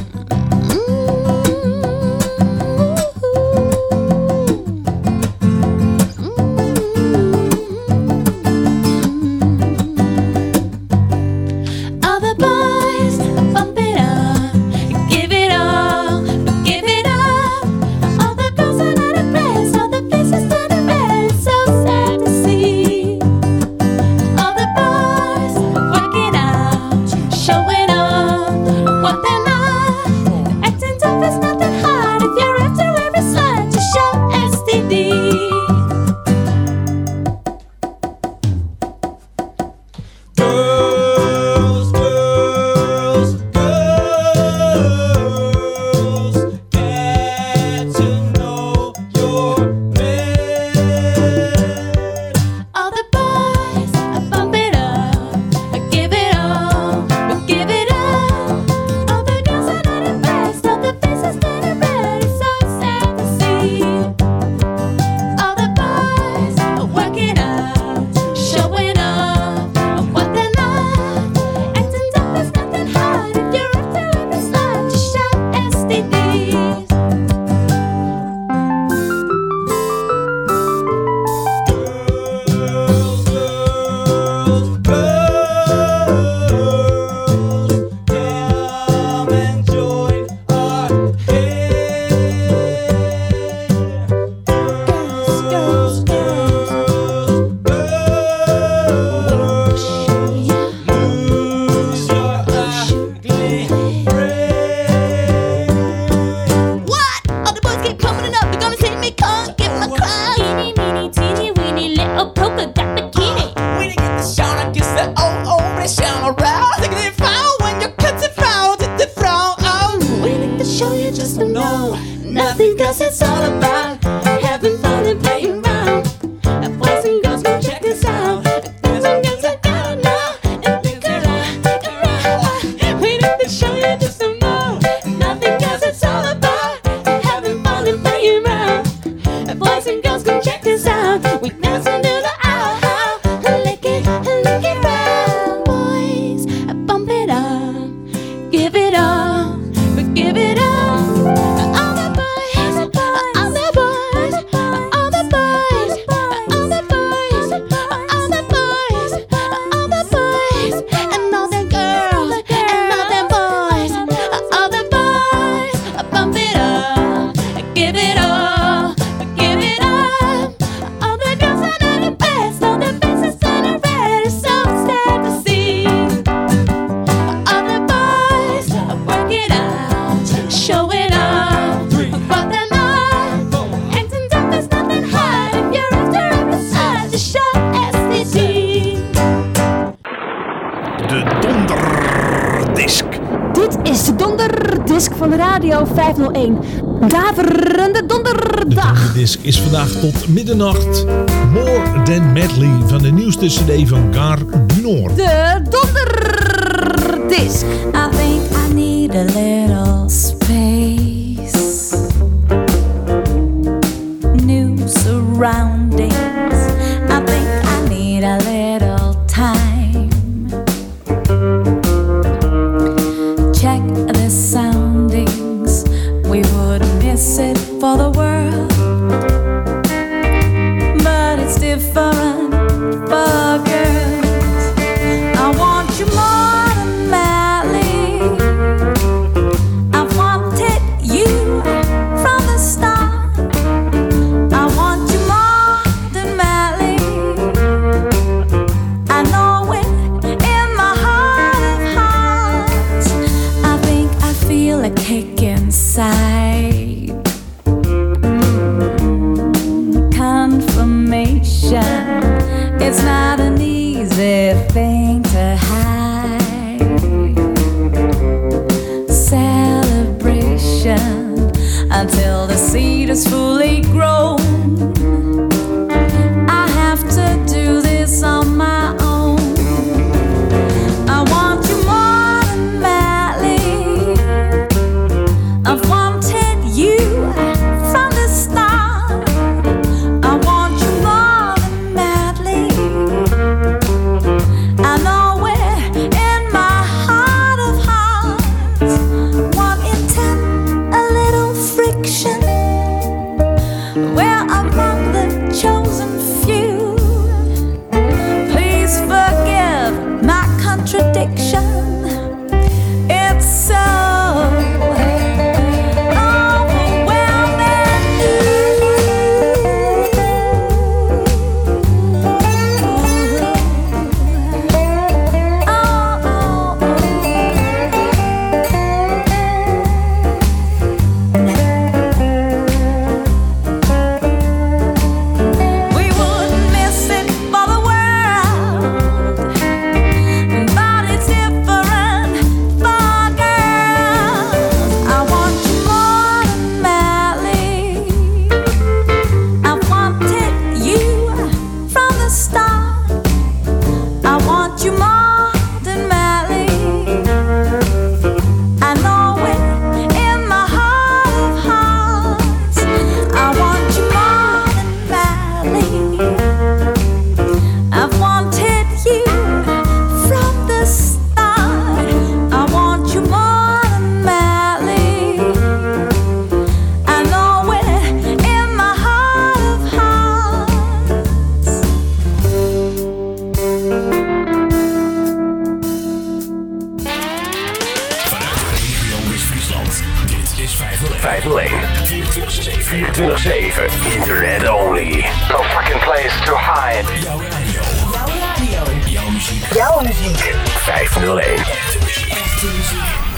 Speaker 28: middernacht More Than Medley van de nieuwste cd van Gar du Nord.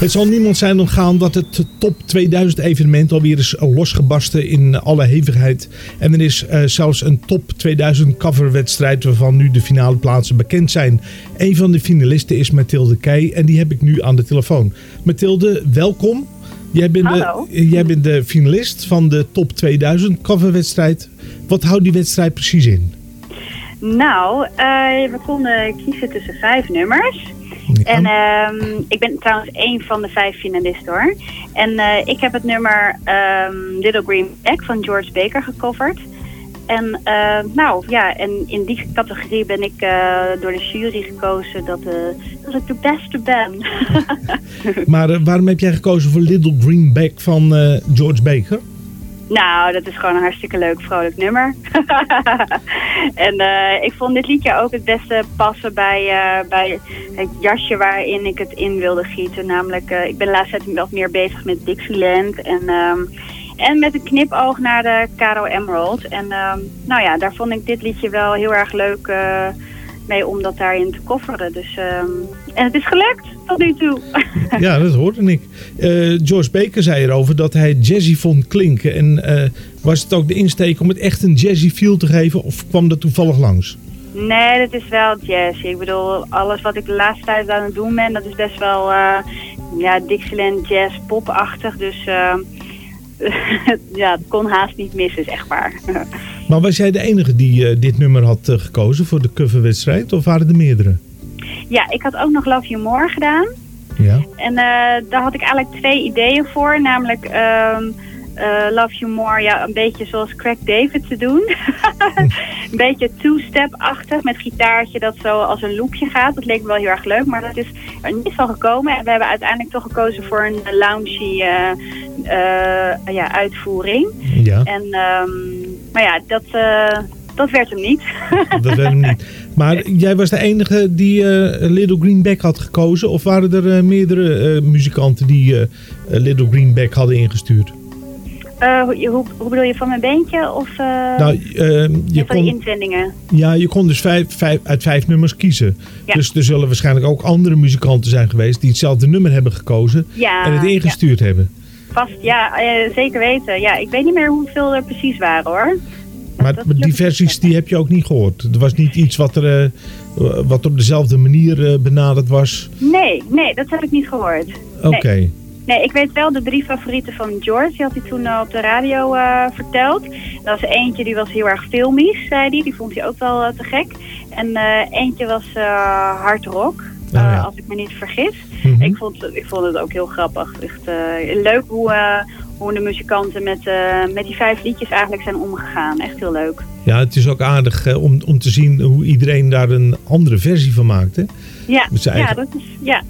Speaker 28: Het zal niemand zijn ontgaan dat het top 2000 evenement alweer is eh, losgebarsten in alle hevigheid. En er is eh, zelfs een top 2000 coverwedstrijd waarvan nu de finale plaatsen bekend zijn. Een van de finalisten is Mathilde Keij en die heb ik nu aan de telefoon. Mathilde, welkom. Jij bent,
Speaker 29: Hallo.
Speaker 28: De, jij bent de finalist van de top 2000 coverwedstrijd. Wat houdt die wedstrijd precies in?
Speaker 29: Nou, eh, we konden kiezen tussen vijf nummers. En ehm, ik ben trouwens één van de vijf finalisten hoor. En eh, ik heb het nummer ehm, Little Green Egg van George Baker gecoverd. En eh, nou ja, en in die categorie ben ik eh, door de jury gekozen dat, uh, dat ik de beste ben.
Speaker 4: maar waarom heb jij gekozen voor Little Green Bag van George Baker?
Speaker 29: Nou, dat is gewoon een hartstikke leuk, vrolijk nummer. en eh, ik vond dit liedje ook het beste passen bij, eh, bij het jasje waarin ik het in wilde gieten. Namelijk, eh, ik ben de laatste tijd wat meer bezig met Dixieland en, ehm, en met een knipoog naar de Caro Emerald. En ehm, nou ja, daar vond ik dit liedje wel heel erg leuk mee om dat daarin te kofferen. Dus, ehm, en het is gelukt tot nu toe.
Speaker 4: Ja, dat hoorde ik. Eh, George Baker zei erover dat hij jazzy vond klinken. En eh, was het ook de insteek om het echt een jazzy feel te geven? Of kwam dat toevallig langs?
Speaker 29: Nee, dat is wel jazz. Ik bedoel, alles wat ik de laatste tijd aan het doen ben, dat is best wel eh, ja, Dixieland jazz popachtig. Dus ja, het kon haast niet missen, zeg maar.
Speaker 4: Maar was jij de enige die eh, dit nummer had eh, gekozen voor de coverwedstrijd? Of waren er meerdere?
Speaker 29: ja, ik had ook nog Love You More gedaan.
Speaker 4: Ja.
Speaker 29: En eh, daar had ik eigenlijk twee ideeën voor. Namelijk eh, Love You More, ja, een beetje zoals Craig David te doen. een beetje two-step-achtig met gitaartje dat zo als een loopje gaat. Dat leek me wel heel erg leuk, maar dat is er niet van gekomen. En we hebben uiteindelijk toch gekozen voor een loungy ja, uitvoering.
Speaker 4: Ja.
Speaker 29: En, ehm, maar ja, dat, eh, dat werd hem niet.
Speaker 4: Dat weet ik niet. Maar jij was de enige die eh, Little Greenback had gekozen? Of waren er eh, meerdere muzikanten die Little Greenback hadden ingestuurd?
Speaker 29: Hoe, hoe, hoe bedoel je, van mijn bandje of
Speaker 4: Nou, eh, je
Speaker 29: van die
Speaker 4: kon,
Speaker 29: inzendingen?
Speaker 4: ja, je kon dus vijf, vijf, uit vijf nummers kiezen.
Speaker 29: Ja.
Speaker 4: Dus er zullen waarschijnlijk ook andere muzikanten zijn geweest die hetzelfde nummer hebben gekozen
Speaker 29: Ja,
Speaker 4: en het ingestuurd hebben.
Speaker 29: Vast, ja, eh, zeker weten. Ja, ik weet niet meer hoeveel er precies waren hoor.
Speaker 4: Maar die versies die heb je ook niet gehoord. Er was niet iets wat, er, eh, wat op dezelfde manier eh, benaderd was.
Speaker 29: Nee, nee, dat heb ik niet gehoord.
Speaker 4: Oké.
Speaker 29: Nee. Nee, ik weet wel de drie favorieten van George. Die had hij toen op de radio verteld. Er was eentje die was heel erg filmisch, zei hij. Die vond hij ook wel te gek. En eentje was hard rock, eh, als ik me niet vergis.
Speaker 4: Mhm.
Speaker 29: ik, vond, ik vond het ook heel grappig. Echt, eh, leuk hoe, eh, hoe de muzikanten met, met die vijf liedjes eigenlijk zijn omgegaan. Echt heel leuk.
Speaker 4: Ja, het is ook aardig om, om te zien hoe iedereen daar een andere versie van maakt. Hè?
Speaker 29: Ja, ja dat is... Ja.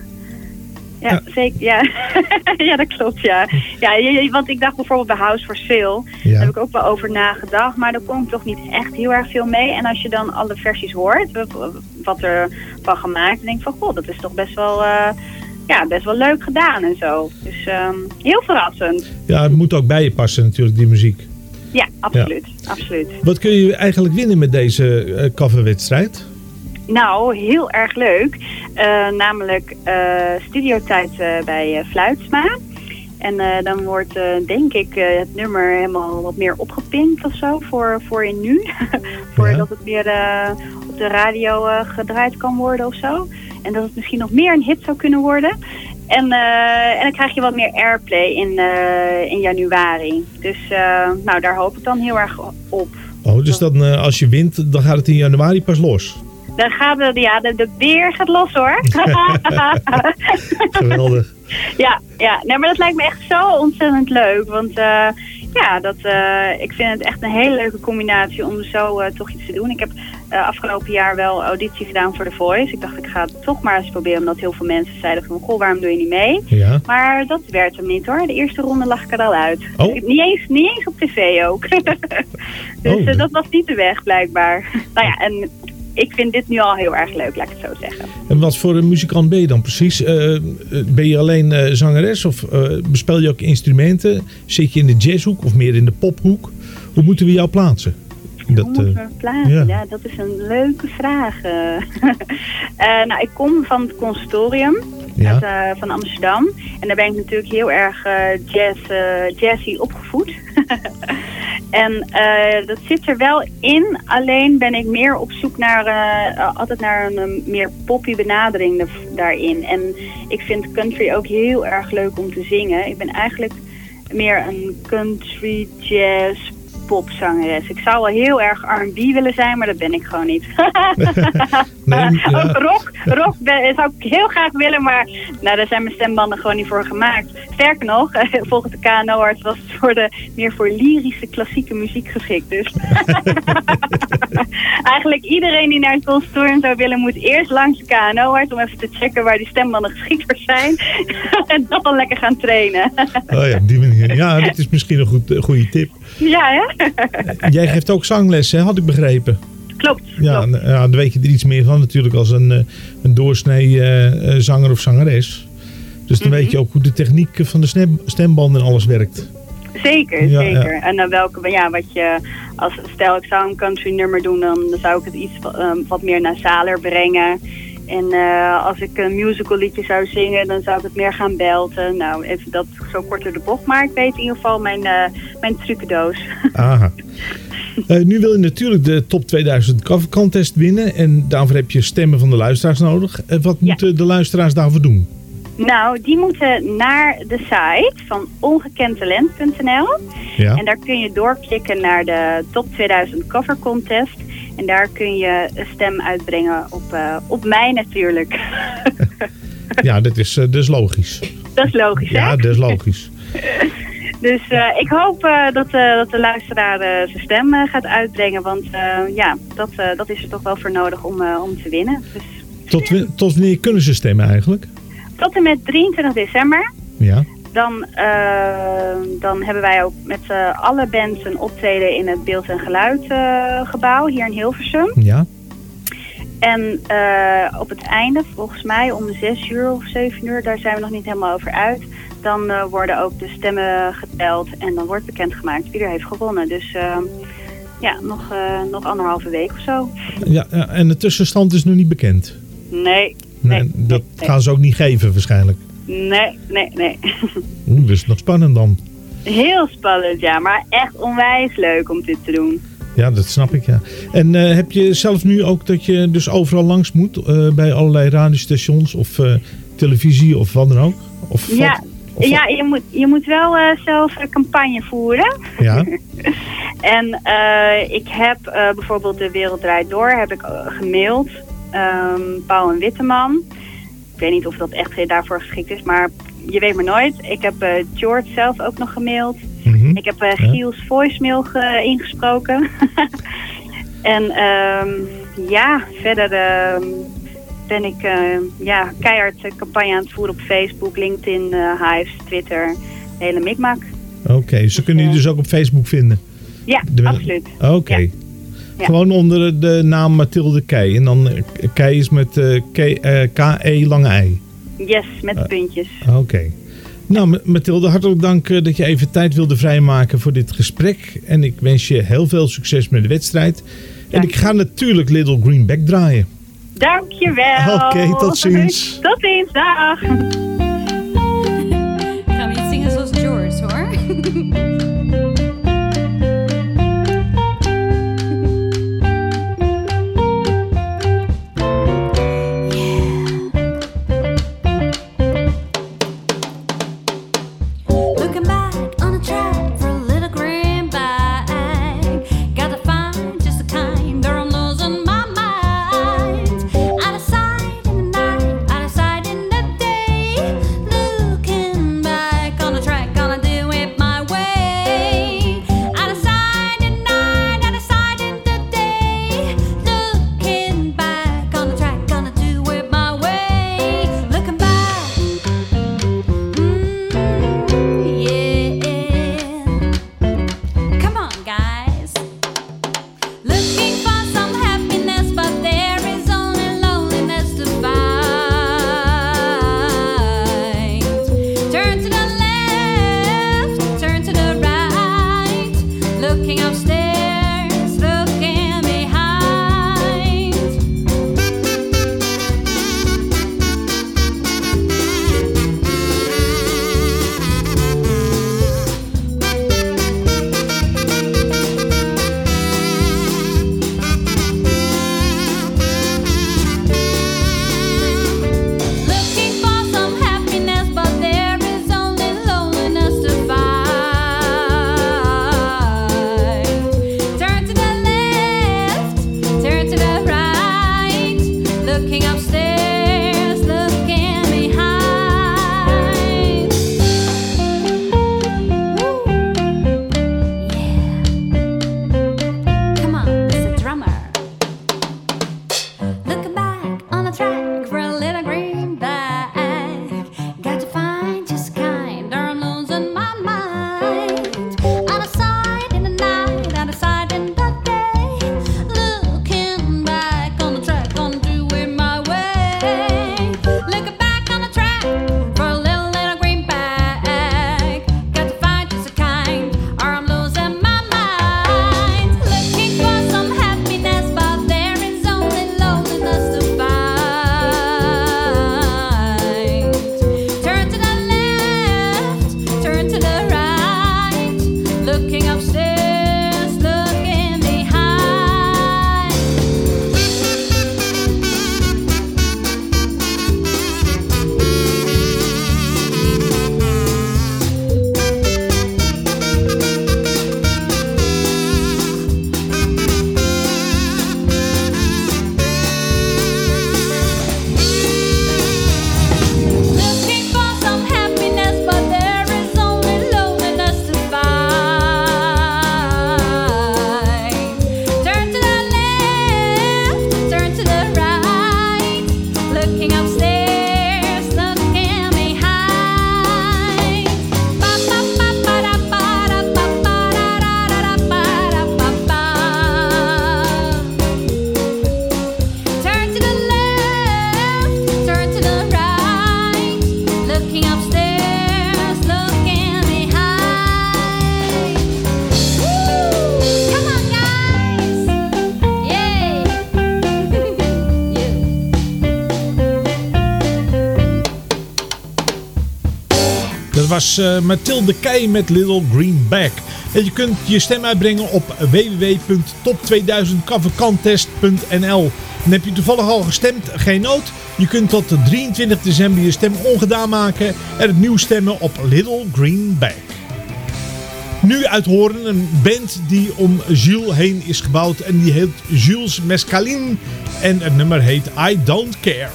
Speaker 29: Ja, zeker. Ja. ja, dat klopt, ja. ja want ik dacht bijvoorbeeld bij House for Sale,
Speaker 4: Ja.
Speaker 29: daar heb ik ook wel over nagedacht, maar daar kon ik toch niet echt heel erg veel mee. En als je dan alle versies hoort, wat er van gemaakt, dan denk ik van, goh, dat is toch best wel, eh, ja, best wel leuk gedaan en zo. Dus ehm, heel verrassend.
Speaker 4: Ja, het moet ook bij je passen natuurlijk, die muziek.
Speaker 29: Ja, absoluut. absoluut.
Speaker 4: Wat kun je eigenlijk winnen met deze eh coverwedstrijd?
Speaker 29: Nou, heel erg leuk. Eh, namelijk eh, studiotijd eh, bij Fluitsma. En dan wordt, denk ik, het nummer helemaal wat meer opgepinkt of zo voor, voor je nu. Voordat het weer eh, op de radio gedraaid kan worden of zo. En dat het misschien nog meer een hit zou kunnen worden. En, en dan krijg je wat meer airplay in, in januari. Dus nou, daar hoop ik dan heel erg op.
Speaker 4: Oh, dus dan, als je wint, dan gaat het in januari pas los.
Speaker 29: Dan gaat de, ja, de, de beer gaat los hoor.
Speaker 4: Geweldig.
Speaker 29: ja, ja. Nee, maar dat lijkt me echt zo ontzettend leuk. Want eh, ja, dat, eh, ik vind het echt een hele leuke combinatie om zo eh, toch iets te doen. Ik heb afgelopen jaar wel auditie gedaan voor The Voice. Ik dacht, ik ga het toch maar eens proberen. Omdat heel veel mensen zeiden van, goh, waarom doe je niet mee?
Speaker 4: Ja.
Speaker 29: Maar dat werd hem niet hoor. De eerste ronde lag ik er al uit.
Speaker 4: Oh.
Speaker 29: Niet, eens, niet eens op tv ook. dus
Speaker 4: Oh.
Speaker 29: dat was niet de weg blijkbaar. nou ja, en ik vind dit nu al heel erg leuk, laat ik het zo zeggen.
Speaker 4: En wat voor een muzikant ben je dan precies? Eh, eh, ben je alleen eh, zangeres of eh, bespel je ook instrumenten? Zit je in de jazzhoek of meer in de pophoek? Hoe moeten we jou plaatsen? Dat,
Speaker 29: Hoe moeten
Speaker 4: eh,
Speaker 29: we plaatsen?
Speaker 4: ja.
Speaker 29: Ja. dat is een leuke vraag. eh. Eh, nou, ik kom van het consortium
Speaker 4: Ja.
Speaker 29: uit, eh, van Amsterdam. En daar ben ik natuurlijk heel erg eh, jazz, eh, jazzy opgevoed. en eh, dat zit er wel in. Alleen ben ik meer op zoek naar, eh, eh, altijd naar een, eh, meer poppy benadering da- daarin. En ik vind country ook heel erg leuk om te zingen. Ik ben eigenlijk meer een country jazz popzangeres. Ik zou wel heel erg R&B willen zijn, maar dat ben ik gewoon niet.
Speaker 4: Nee, ja.
Speaker 29: Ook rock, rock ben- zou ik heel graag willen, maar nou, daar zijn mijn stembanden gewoon niet voor gemaakt. Sterker nog, volgens de KNO-arts was het voor de, meer voor lyrische klassieke muziek geschikt. Dus eigenlijk iedereen die naar het conservatorium zou willen, moet eerst langs de KNO-arts om even te checken waar die stembanden geschikt voor zijn. en dan lekker gaan trainen.
Speaker 4: Oh ja, die manier. Ja, dat is misschien een goed, eh, goede tip.
Speaker 29: ja, hè?
Speaker 4: Jij geeft ook zangles, hè? had ik begrepen.
Speaker 29: Klopt.
Speaker 4: Ja, en, ja, dan weet je er iets meer van natuurlijk als een, eh, een doorsnee eh, eh, zanger of zangeres. Dus dan weet je ook hoe de techniek van de stem, stembanden en alles werkt.
Speaker 29: Zeker,
Speaker 4: Ja,
Speaker 29: zeker.
Speaker 4: ja.
Speaker 29: En dan welke, ja, wat je, als stel ik zou een country nummer doen, dan zou ik het iets ehm, wat meer nasaler brengen. En als ik een musical liedje zou zingen, dan zou ik het meer gaan belten. Nou, even dat zo korter de bocht, maar ik weet in ieder geval mijn, mijn trucendoos.
Speaker 4: Aha. Eh, nu wil je natuurlijk de Top 2000 Cover Contest winnen. En daarvoor heb je stemmen van de luisteraars nodig. Eh, wat moeten de luisteraars daarvoor doen?
Speaker 29: Nou, die moeten naar de site van ongekendtalent.nl.
Speaker 4: Ja.
Speaker 29: En daar kun je doorklikken naar de Top 2000 Cover Contest. En daar kun je een stem uitbrengen op, eh, op mij natuurlijk.
Speaker 4: Ja, dat is, is logisch.
Speaker 29: dat is logisch, hè?
Speaker 4: Ja, dat is logisch.
Speaker 29: Dus eh, ik hoop eh, dat, eh, dat de luisteraar zijn stem gaat uitbrengen. Want ja, dat, dat is er toch wel voor nodig om, om te winnen. Dus
Speaker 4: Tot, tot wanneer kunnen ze stemmen eigenlijk?
Speaker 29: tot en met 23 december.
Speaker 4: Ja.
Speaker 29: Dan, dan hebben wij ook met alle bands een optreden in het Beeld en Geluid gebouw hier in Hilversum.
Speaker 4: Ja.
Speaker 29: En op het einde, volgens mij om 6 uur of 7 uur, daar zijn we nog niet helemaal over uit. Dan eh, worden ook de stemmen geteld en dan wordt bekendgemaakt wie er heeft gewonnen. Dus eh, ja, nog, eh, nog anderhalve week of zo.
Speaker 4: Ja, ja, en de tussenstand is nog niet bekend.
Speaker 29: Nee,
Speaker 4: Nee, dat gaan ze ook niet geven waarschijnlijk.
Speaker 29: nee, nee, nee.
Speaker 4: Oeh, dat is nog spannend dan.
Speaker 29: Heel spannend, ja, maar echt onwijs leuk om dit te doen.
Speaker 4: Ja, dat snap ik, ja. En eh, heb je zelf nu ook dat je dus overal langs moet? bij allerlei radiostations of televisie of wat dan ook? Of?
Speaker 29: Ja, ja je, moet, je moet wel eh, zelf een campagne voeren.
Speaker 4: Ja.
Speaker 29: En eh, ik heb eh, bijvoorbeeld de Wereld Draait Door heb ik eh, gemaild. Ehm, Paul en Witteman. Ik weet niet of dat echt daarvoor geschikt is, maar je weet maar nooit. Ik heb eh, George zelf ook nog gemaild. Ik heb eh,
Speaker 10: Ja.
Speaker 29: Giels voicemail ge- ingesproken. en ehm, ja, verder ehm, ben ik eh, ja, keihard campagne aan het voeren op Facebook, LinkedIn, eh Hives, Twitter. Hele mikmak.
Speaker 4: Oké, ze kunnen je dus ook op Facebook vinden?
Speaker 29: Ja,
Speaker 4: De-
Speaker 29: absoluut.
Speaker 4: Oké.
Speaker 29: Ja.
Speaker 4: Gewoon onder de naam Mathilde Kei. En dan eh, Kei is met eh, K- K-E lange ei.
Speaker 29: Yes, met puntjes.
Speaker 4: Oké. Nou, Ma- Mathilde, hartelijk dank dat je even tijd wilde vrijmaken voor dit gesprek. En ik wens je heel veel succes met de wedstrijd. En ik ga natuurlijk Little Greenback draaien.
Speaker 29: Dankjewel.
Speaker 4: Oké, tot ziens.
Speaker 29: Tot ziens, dag.
Speaker 4: Eh, Mathilde Keij met Little Green Bag. En je kunt je stem uitbrengen op www.top2000covercontest.nl. En heb je toevallig al gestemd? Geen nood. Je kunt tot de 23 december je stem ongedaan maken en opnieuw stemmen op Little Green Bag. Nu uit Horen, een band die om Jules heen is gebouwd. En die heet Jules Mescalin. En het nummer heet I Don't Care.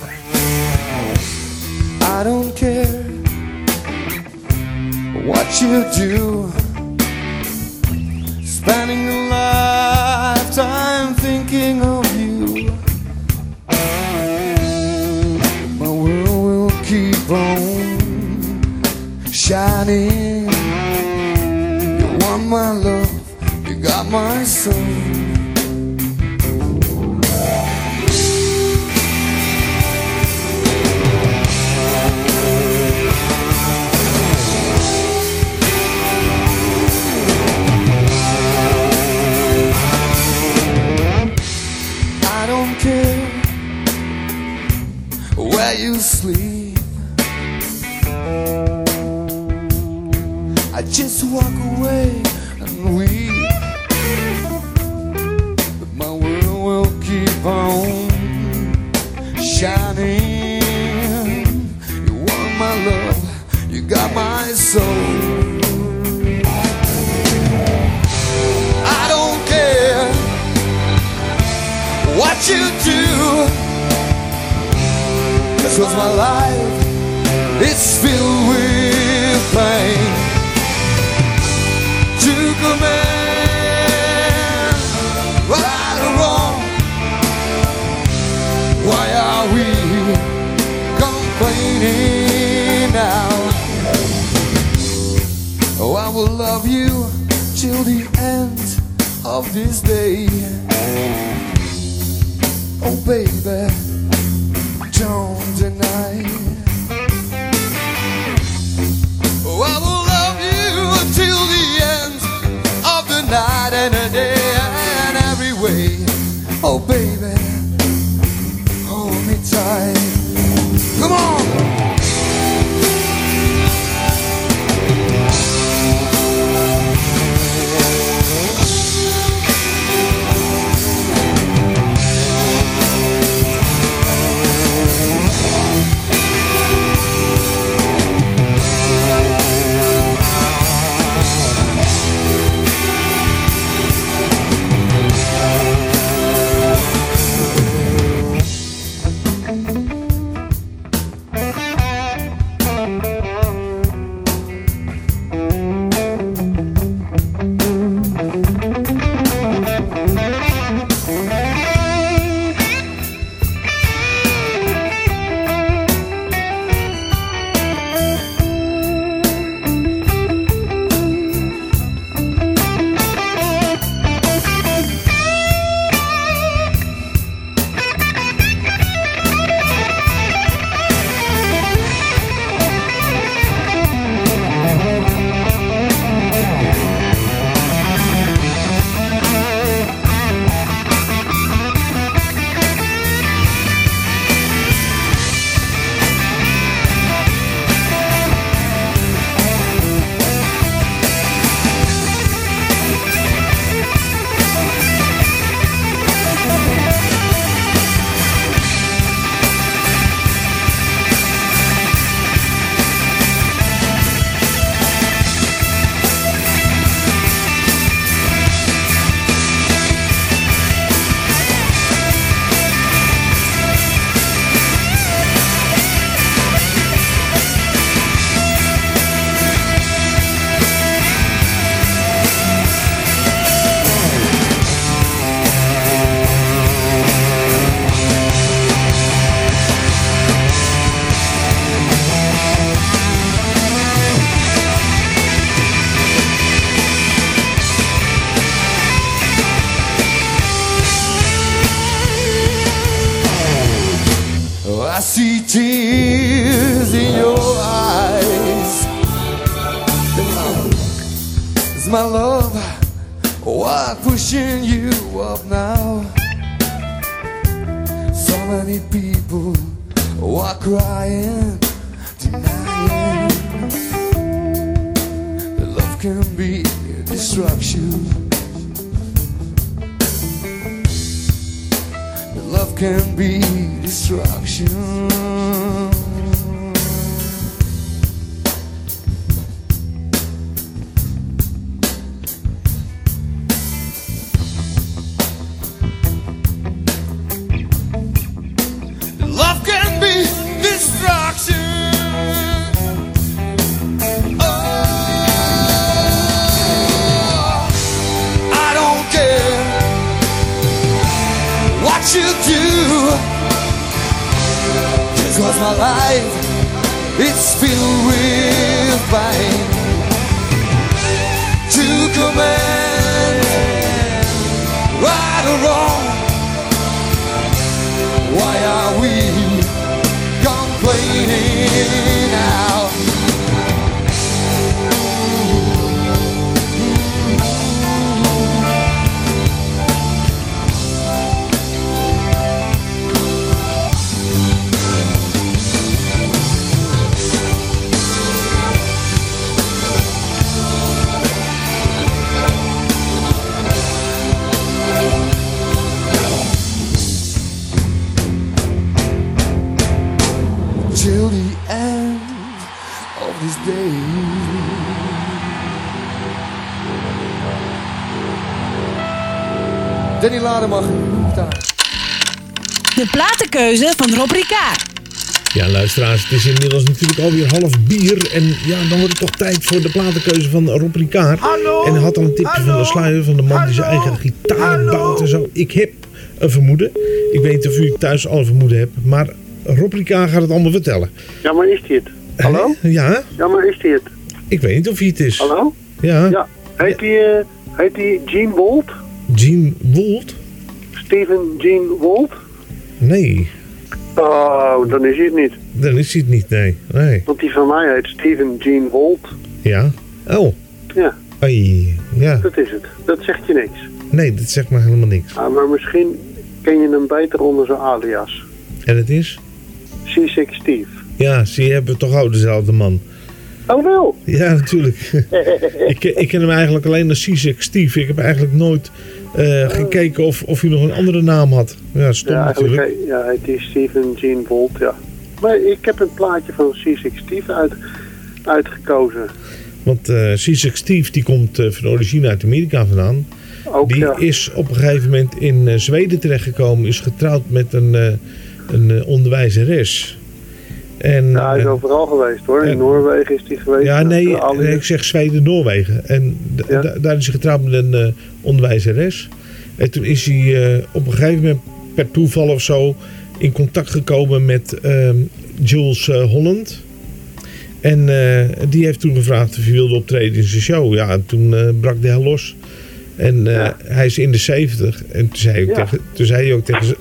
Speaker 14: I don't care what you do. Spending a lifetime thinking of you. My world will keep on shining. You want my love, you got my soul. Walk away and weep. But my world will keep on shining. You want my love, you got my soul. I don't care what you do. Cause my life is filled with pain. Complaining now? Oh, I will love you till the end of this day. Oh, baby, don't deny. Oh, I will love you until the end of the night and the day and every way. Oh, baby, hold me tight. Come on.
Speaker 30: Gitaar.
Speaker 5: De platenkeuze van Rob Ricard.
Speaker 4: Ja, luisteraars, het is inmiddels natuurlijk alweer half bier. En ja, dan wordt het toch tijd voor de platenkeuze van Rob Ricard.
Speaker 10: Hallo,
Speaker 4: en hij had al een tipje van de sluier van de man die zijn eigen gitaar bouwt en zo. Ik heb een vermoeden. Ik weet niet of u thuis al een vermoeden hebt. Maar Rob Ricard gaat het allemaal vertellen.
Speaker 10: Ja, maar is hij het? Hallo?
Speaker 4: Ja,
Speaker 10: Ja, maar is hij het?
Speaker 4: ik weet niet of hij het is.
Speaker 10: Hallo?
Speaker 4: Ja.
Speaker 10: Ja. Heet hij eh, heet hij Gene Wolt?
Speaker 4: Gene Wolt?
Speaker 10: Steven Gene Wolt?
Speaker 4: Nee,
Speaker 10: Oh, dan is hij het niet.
Speaker 4: dan is hij het niet, nee. nee.
Speaker 10: Want die van mij heet Steven Gene Wolt.
Speaker 4: Ja? Oh,
Speaker 10: Ja,
Speaker 4: ai, ja.
Speaker 10: dat is het. Dat zegt je niks.
Speaker 4: Nee, dat zegt maar helemaal niks.
Speaker 10: Ah, maar misschien ken je hem beter onder zijn alias.
Speaker 4: En het is?
Speaker 10: Seasick Steve.
Speaker 4: Ja, zie je, hebben toch ook dezelfde man.
Speaker 10: Oh wel?
Speaker 4: Ja, natuurlijk. ik, ik ken hem eigenlijk alleen als Seasick Steve. Ik heb eigenlijk nooit eh, gekeken of, of hij nog een andere naam had. Ja, stom
Speaker 10: ja,
Speaker 4: natuurlijk.
Speaker 10: ja, het is Steven Gene Wolt, ja. Maar ik heb een plaatje van Seasick Steve uit, uitgekozen.
Speaker 4: Want eh Seasick Steve die komt eh, van origine uit Amerika vandaan.
Speaker 10: Ook,
Speaker 4: die
Speaker 10: ja.
Speaker 4: is op een gegeven moment in Zweden terechtgekomen. Is getrouwd met een, een onderwijzeres. En,
Speaker 10: Ja, hij is
Speaker 4: eh,
Speaker 10: overal geweest hoor. In
Speaker 4: en-
Speaker 10: Noorwegen is hij geweest.
Speaker 4: Ja, nee, nee, ik zeg Zweden-Noorwegen. En daar is hij getrouwd met een eh, onderwijzeres. En toen is hij eh, op een gegeven moment per toeval of zo in contact gekomen met ehm, Jules eh, Holland. En eh, die heeft toen gevraagd of hij wilde optreden in zijn show. Ja, en toen eh, brak de hel los. En eh, hij is in de 70. En toen zei hij ook, tegen, toen zei hij ook tegen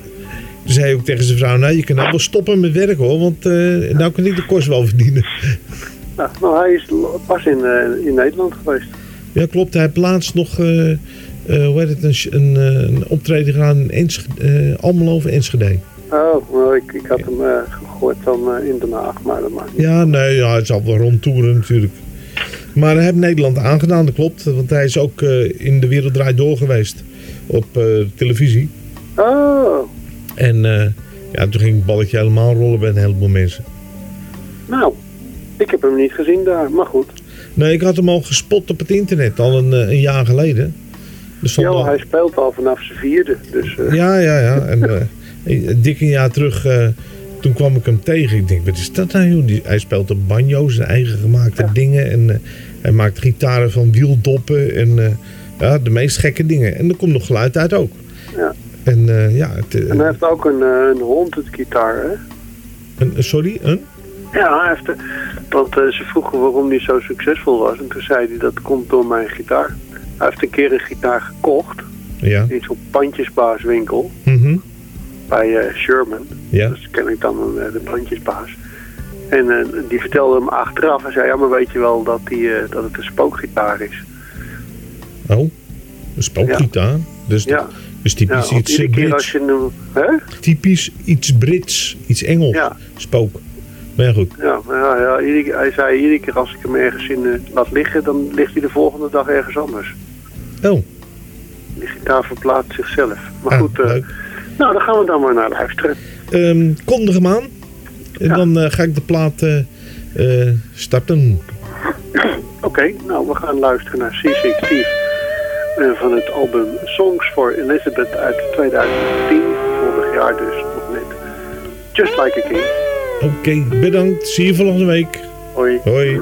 Speaker 4: zei hij ook tegen zijn vrouw, nou je kan nou wel stoppen met werken hoor, want eh, nou kan ik de kost wel verdienen.
Speaker 10: Ja, nou, hij is pas in, eh, in Nederland geweest.
Speaker 4: Ja, klopt. Hij heeft laatst nog hoe heet het, een, een, optreden gedaan in Enschede, Almelo of Enschede.
Speaker 10: Oh, nou, ik, ik had hem eh, gehoord dan in Den Haag, maar dat maakt niet.
Speaker 4: Ja, nee, ja, het zal wel rondtoeren natuurlijk. Maar hij heeft Nederland aangedaan, dat klopt. Want hij is ook in de wereld draait door geweest op televisie.
Speaker 10: Oh,
Speaker 4: En eh, ja, toen ging het balletje helemaal rollen bij een heleboel mensen.
Speaker 10: nou, ik heb hem niet gezien daar, maar goed.
Speaker 4: Nee, ik had hem al gespot op het internet, al een, eh, een jaar geleden.
Speaker 10: Ja,
Speaker 4: al-
Speaker 10: hij speelt al vanaf zijn vierde, dus... eh,
Speaker 4: Ja, ja, ja. En eh, dik een jaar terug, toen kwam ik hem tegen. Ik denk, wat is dat nou, joh? Die, hij speelt op banjo's, zijn eigen gemaakte dingen. En hij maakt gitaren van wieldoppen en ja, de meest gekke dingen. En er komt nog geluid uit ook.
Speaker 10: Ja.
Speaker 4: En eh, ja, het, eh,
Speaker 10: En hij heeft ook een, eh, een haunted gitaar, hè?
Speaker 4: een, sorry, een?
Speaker 10: Ja, hij heeft, want ze vroegen waarom hij zo succesvol was. En toen zei hij, dat komt door mijn gitaar. Hij heeft een keer een gitaar gekocht.
Speaker 4: Ja.
Speaker 10: In zo'n pandjesbaaswinkel.
Speaker 4: Mhm.
Speaker 10: Bij Sherman.
Speaker 4: Ja.
Speaker 10: Dus ken ik dan de pandjesbaas. En die vertelde hem achteraf. Hij zei, ja, maar weet je wel dat, die, dat het een spookgitaar is.
Speaker 4: Oh, een spookgitaar. Dus,
Speaker 10: Ja.
Speaker 4: Dus typisch
Speaker 10: ja,
Speaker 4: iets Brits.
Speaker 10: als je. Hè?
Speaker 4: Typisch iets Brits, iets Engels. Spook. Maar ja, goed.
Speaker 10: Ja, ja, ja iedere- hij zei iedere keer als ik hem ergens in eh, laat liggen, dan ligt hij de volgende dag ergens anders.
Speaker 4: Oh.
Speaker 10: Die gitaar verplaatst zichzelf. Maar
Speaker 4: Ah,
Speaker 10: goed, eh, nou dan gaan we dan maar naar luisteren.
Speaker 4: Ehm kondig hem aan. En dan eh, ga ik de plaat starten.
Speaker 10: Oké, nou we gaan luisteren naar Seasick Steve eh, van het album Songs for Elizabeth uit 2010. Vorig jaar dus nog net. Just Like a King.
Speaker 4: Oké, bedankt. Zie je volgende week.
Speaker 10: Hoi.
Speaker 4: Hoi.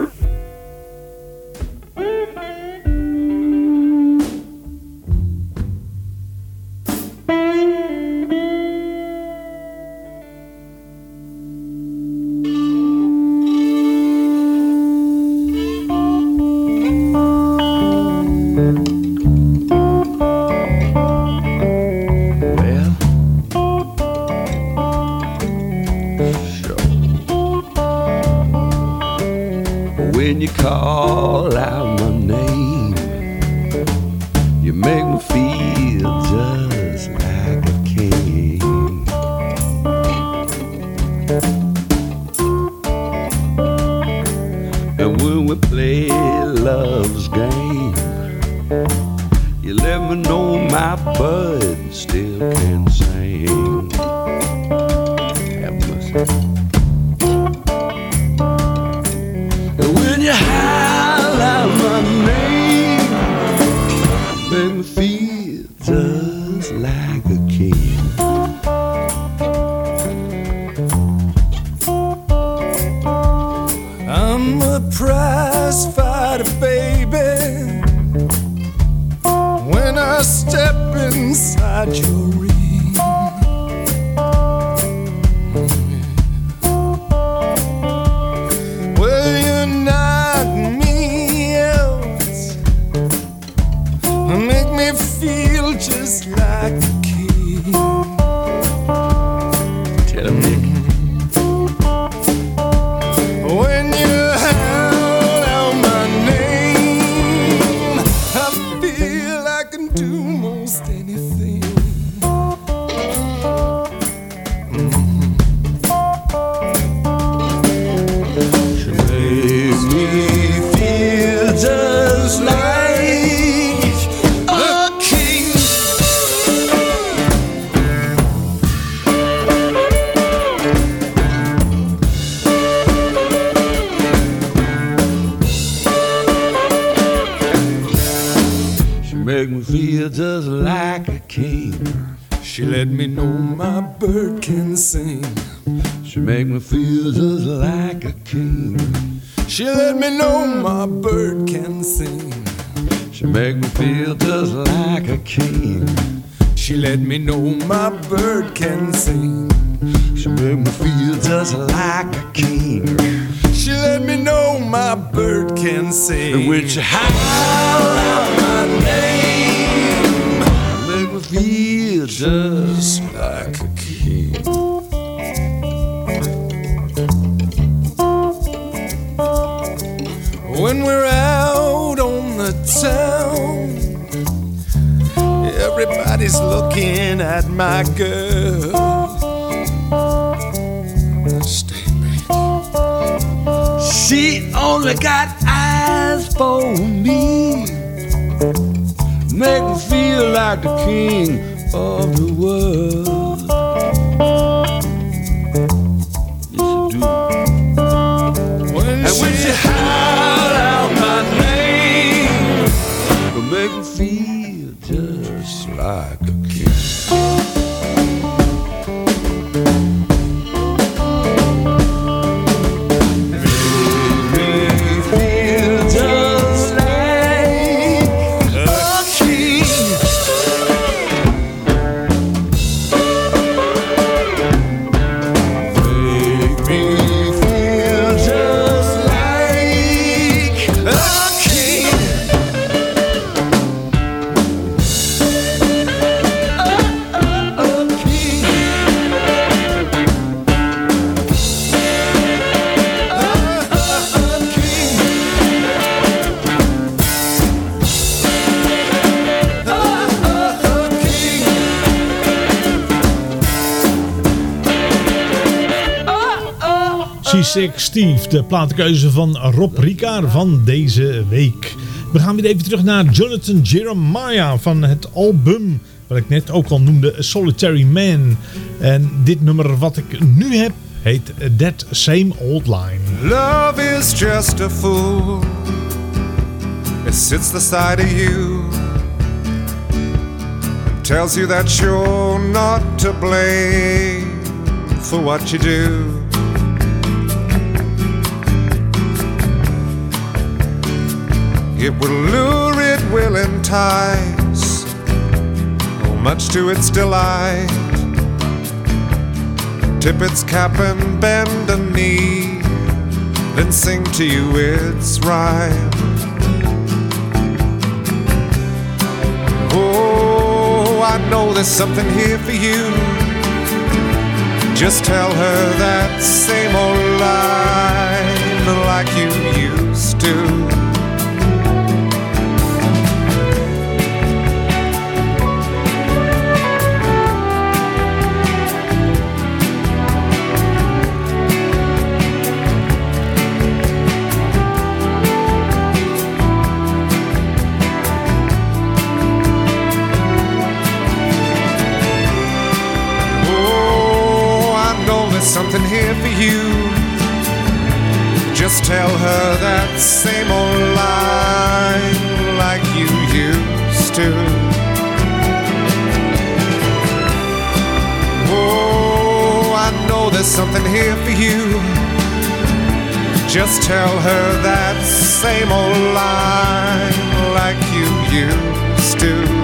Speaker 14: Baby. When I step inside your ring, my bird
Speaker 4: C6 Steve, de plaatkeuze van Rob Ricard van deze week. We gaan weer even terug naar Jonathan Jeremiah van het album, wat ik net ook al noemde, Solitary Man. En dit nummer wat ik nu heb, heet That Same Old Line.
Speaker 18: Love is just a fool. It sits the side of you. Tells you that you're not to blame for what you do. It will lure, it will entice, oh, much to its delight. Tip its cap and bend a knee, then sing to you its rhyme. Oh, I know there's something here for you. Just tell her that same old line like you used to. Something here for you. Just tell her that same old line like you used to.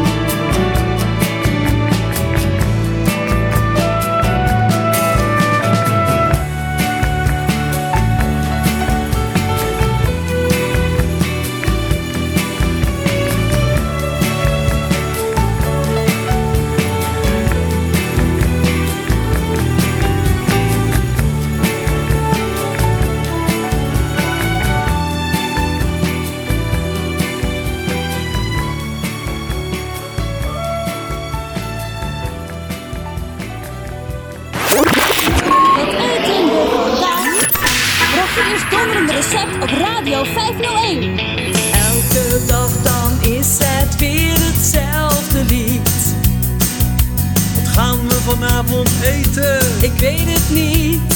Speaker 13: Vanavond eten? Ik weet het niet.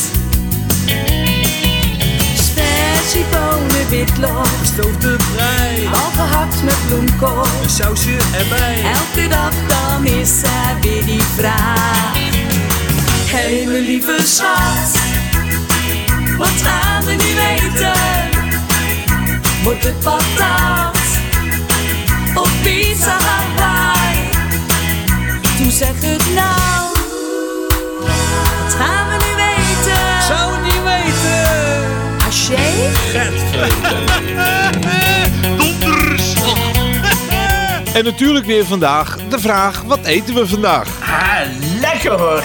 Speaker 13: Spersiebonen, witlof, gestoofde brei. Al gehakt met bloemkool, een sausje erbij. Elke dag dan is er weer die vraag. Hé mijn lieve schat, wat gaan we nu eten? Wordt het patat of pizza Hawaii? Toen zeg het nou, Haché?
Speaker 24: Donderslag. En natuurlijk weer vandaag de vraag: wat eten we vandaag?
Speaker 6: Ah, lekker hoor.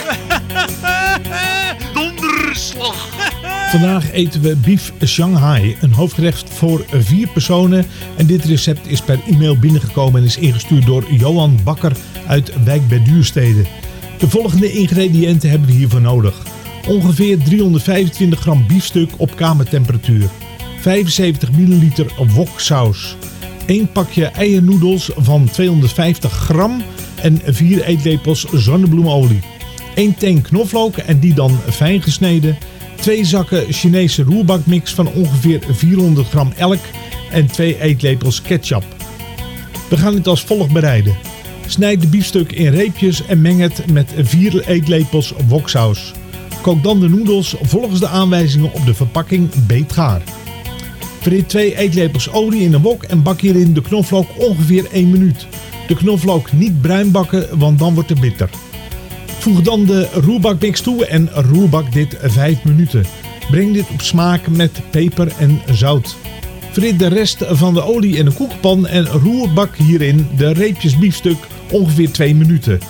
Speaker 24: Donderslag.
Speaker 4: Vandaag eten we beef Shanghai, een hoofdgerecht voor vier personen. En dit recept is per e-mail binnengekomen en is ingestuurd door Johan Bakker uit Wijk bij Duurstede. De volgende ingrediënten hebben we hiervoor nodig. Ongeveer 325 gram biefstuk op kamertemperatuur. 75 milliliter woksaus. 1 pakje eiernoedels van 250 gram en 4 eetlepels zonnebloemolie. 1 tank knoflook en die dan fijn gesneden. 2 zakken Chinese roerbakmix van ongeveer 400 gram elk en 2 eetlepels ketchup. We gaan het als volgt bereiden. Snijd de biefstuk in reepjes en meng het met 4 eetlepels woksaus. Kook dan de noedels volgens de aanwijzingen op de verpakking beetgaar. Verhit 2 eetlepels olie in een wok en bak hierin de knoflook ongeveer 1 minuut. De knoflook niet bruin bakken, want dan wordt het bitter. Voeg dan de roerbakmix toe en roerbak dit 5 minuten. Breng dit op smaak met peper en zout. Frit de rest van de olie in een koekpan en roerbak hierin de reepjes biefstuk ongeveer 2 minuten.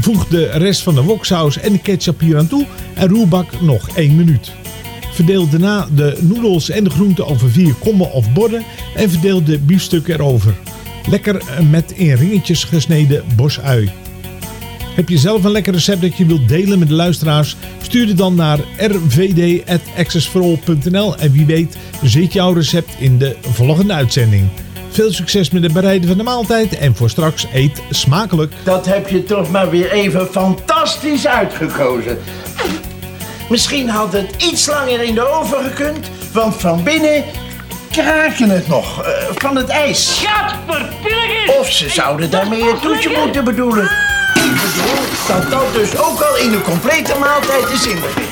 Speaker 4: Voeg de rest van de woksaus en de ketchup hier aan toe en roerbak nog 1 minuut. Verdeel daarna de noedels en de groenten over vier kommen of borden en verdeel de biefstuk erover. Lekker met in ringetjes gesneden bosui. Heb je zelf een lekker recept dat je wilt delen met de luisteraars? Stuur het dan naar rvd.accessforall.nl en wie weet zit jouw recept in de volgende uitzending. Veel succes met het bereiden van de maaltijd en voor straks eet smakelijk.
Speaker 6: Dat heb je toch maar weer even fantastisch uitgekozen. Misschien had het iets langer in de oven gekund, want van binnen kraken het nog eh, van het ijs. Of ze zouden daarmee het toetje moeten bedoelen. Ik bedoel dat dat dus ook al in een complete maaltijd is inbegrepen.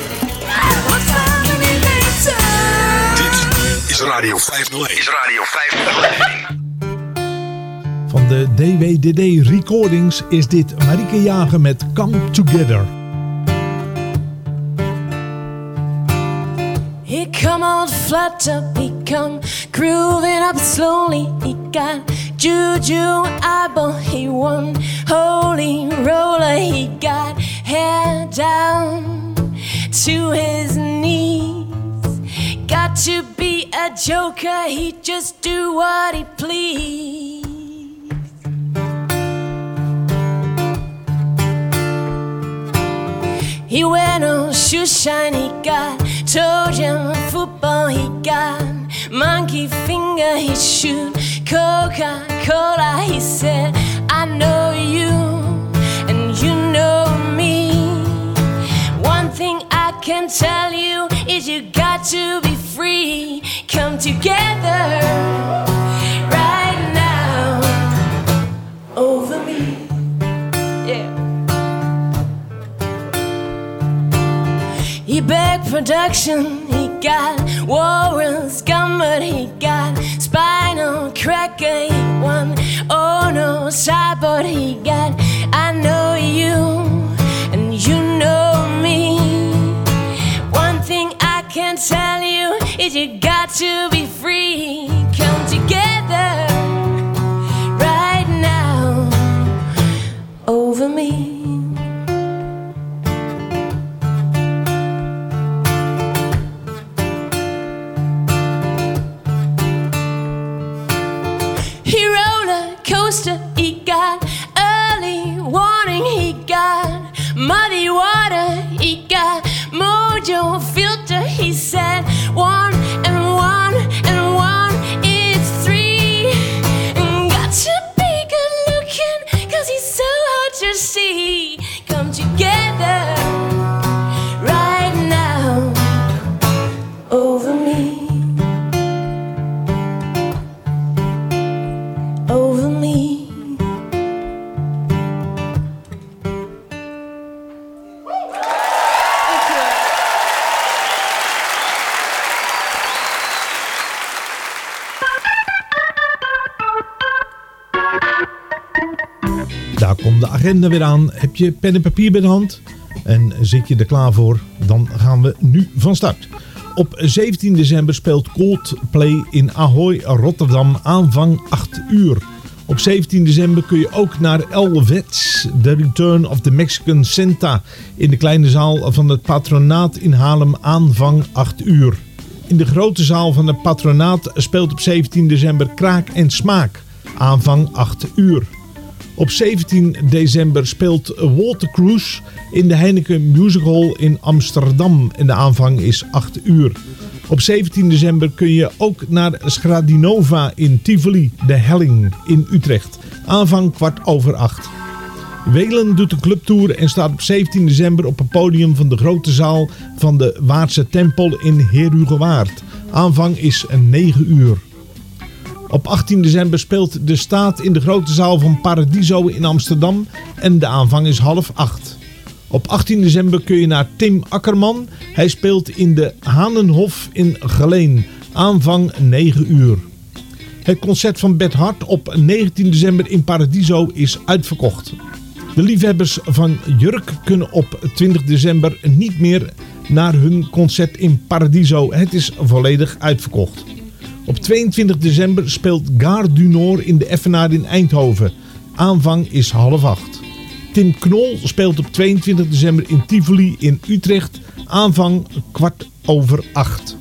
Speaker 3: Is Radio 501. Is Radio 501.
Speaker 4: Van de DWDD Recordings is dit Marike Jager met Come Together.
Speaker 28: He come all flat up, he come grooving up slowly. He got juju eyeball, he won holy roller. He got hair down to his knees. Got to be a joker, he just do what he please. He wear no shoe shine, he got toe jam football, he got monkey finger, he shoot Coca Cola. He said, I know you and you know me. One thing I can tell you is you got to be free. Come together right now over me. Yeah. He begged production, he got Warren's Gummert, he got Spinal Cracker, he won Oh no, Cyborg, he got I know is you got to be free. Come together right now over me. He roller coaster, he got early warning, he got muddy water, he got mojo filter. He said one and one
Speaker 4: Daar komt de agenda weer aan. Heb je pen en papier bij de hand? En zit je er klaar voor? Dan gaan we nu van start. Op 17 december speelt Coldplay in Ahoy, Rotterdam, aanvang 8 uur. Op 17 december kun je ook naar Elvets, The Return of the Mexican Santa, in de kleine zaal van het patronaat in Haarlem, aanvang 8 uur. In de grote zaal van het patronaat speelt op 17 december Kraak en Smaak, aanvang 8 uur. Op 17 december speelt Walter Cruz in de Heineken Music Hall in Amsterdam en de aanvang is 8 uur. Op 17 december kun je ook naar Schradinova in Tivoli, de Helling in Utrecht. Aanvang kwart over 8. Welen doet een clubtour en staat op 17 december op het podium van de grote zaal van de Waardse Tempel in Herugewaard. Aanvang is 9 uur. Op 18 december speelt de staat in de grote zaal van Paradiso in Amsterdam en de aanvang is half 8. Op 18 december kun je naar Tim Akkerman. Hij speelt in de Hanenhof in Geleen. Aanvang 9 uur. Het concert van Bert Hart op 19 december in Paradiso is uitverkocht. De liefhebbers van Jurk kunnen op 20 december niet meer naar hun concert in Paradiso. Het is volledig uitverkocht. Op 22 december speelt Gare du in de Effenaar in Eindhoven. Aanvang is half acht. Tim Knol speelt op 22 december in Tivoli in Utrecht. Aanvang kwart over acht.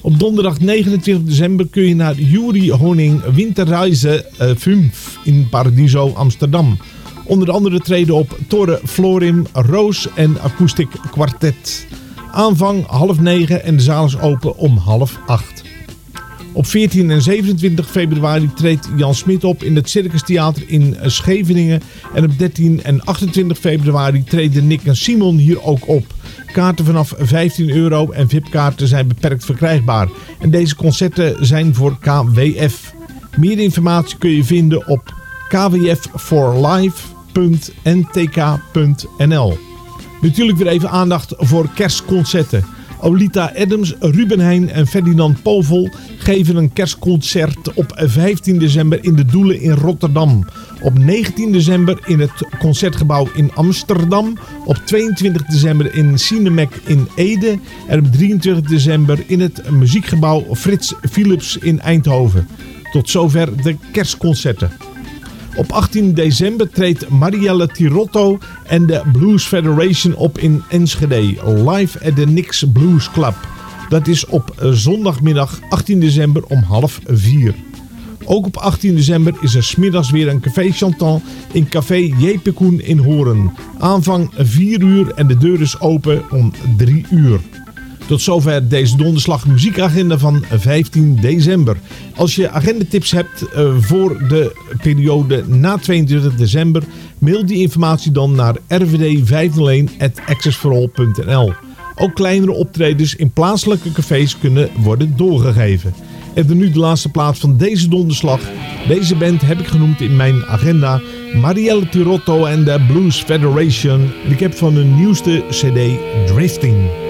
Speaker 4: Op donderdag 29 december kun je naar Jury Honing Winterreise eh, 5 in Paradiso Amsterdam. Onder andere treden op Torre Florim, Roos en Acoustic Quartet. Aanvang half negen en de zaal is open om half acht. Op 14 en 27 februari treedt Jan Smit op in het Circus Theater in Scheveningen. En op 13 en 28 februari treden Nick en Simon hier ook op. Kaarten vanaf 15 euro en VIP-kaarten zijn beperkt verkrijgbaar. En deze concerten zijn voor KWF. Meer informatie kun je vinden op kwfforlife.ntk.nl Natuurlijk weer even aandacht voor kerstconcerten. Olita Adams, Ruben Heijn en Ferdinand Povel geven een kerstconcert op 15 december in de Doelen in Rotterdam. Op 19 december in het Concertgebouw in Amsterdam. Op 22 december in Cinemek in Ede. En op 23 december in het muziekgebouw Frits Philips in Eindhoven. Tot zover de kerstconcerten. Op 18 december treedt Marielle Tirotto en de Blues Federation op in Enschede. Live at the Nix Blues Club. Dat is op eh, zondagmiddag 18 december om half vier. Ook op 18 december is er smiddags weer een café Chantant in café Jepekoen in Horen. Aanvang 4 uur en de deur is open om 3 uur. Tot zover deze donderslag muziekagenda van 15 december. Als je agendatips hebt eh, voor de periode na 22 december, mail die informatie dan naar rvd501.accessforall.nl. Ook kleinere optredens in plaatselijke cafés kunnen worden doorgegeven. En nu de laatste plaats van deze donderslag. Deze band heb ik genoemd in mijn agenda. Marielle Tirotto en de Blues Federation. Ik heb van hun nieuwste cd Drifting.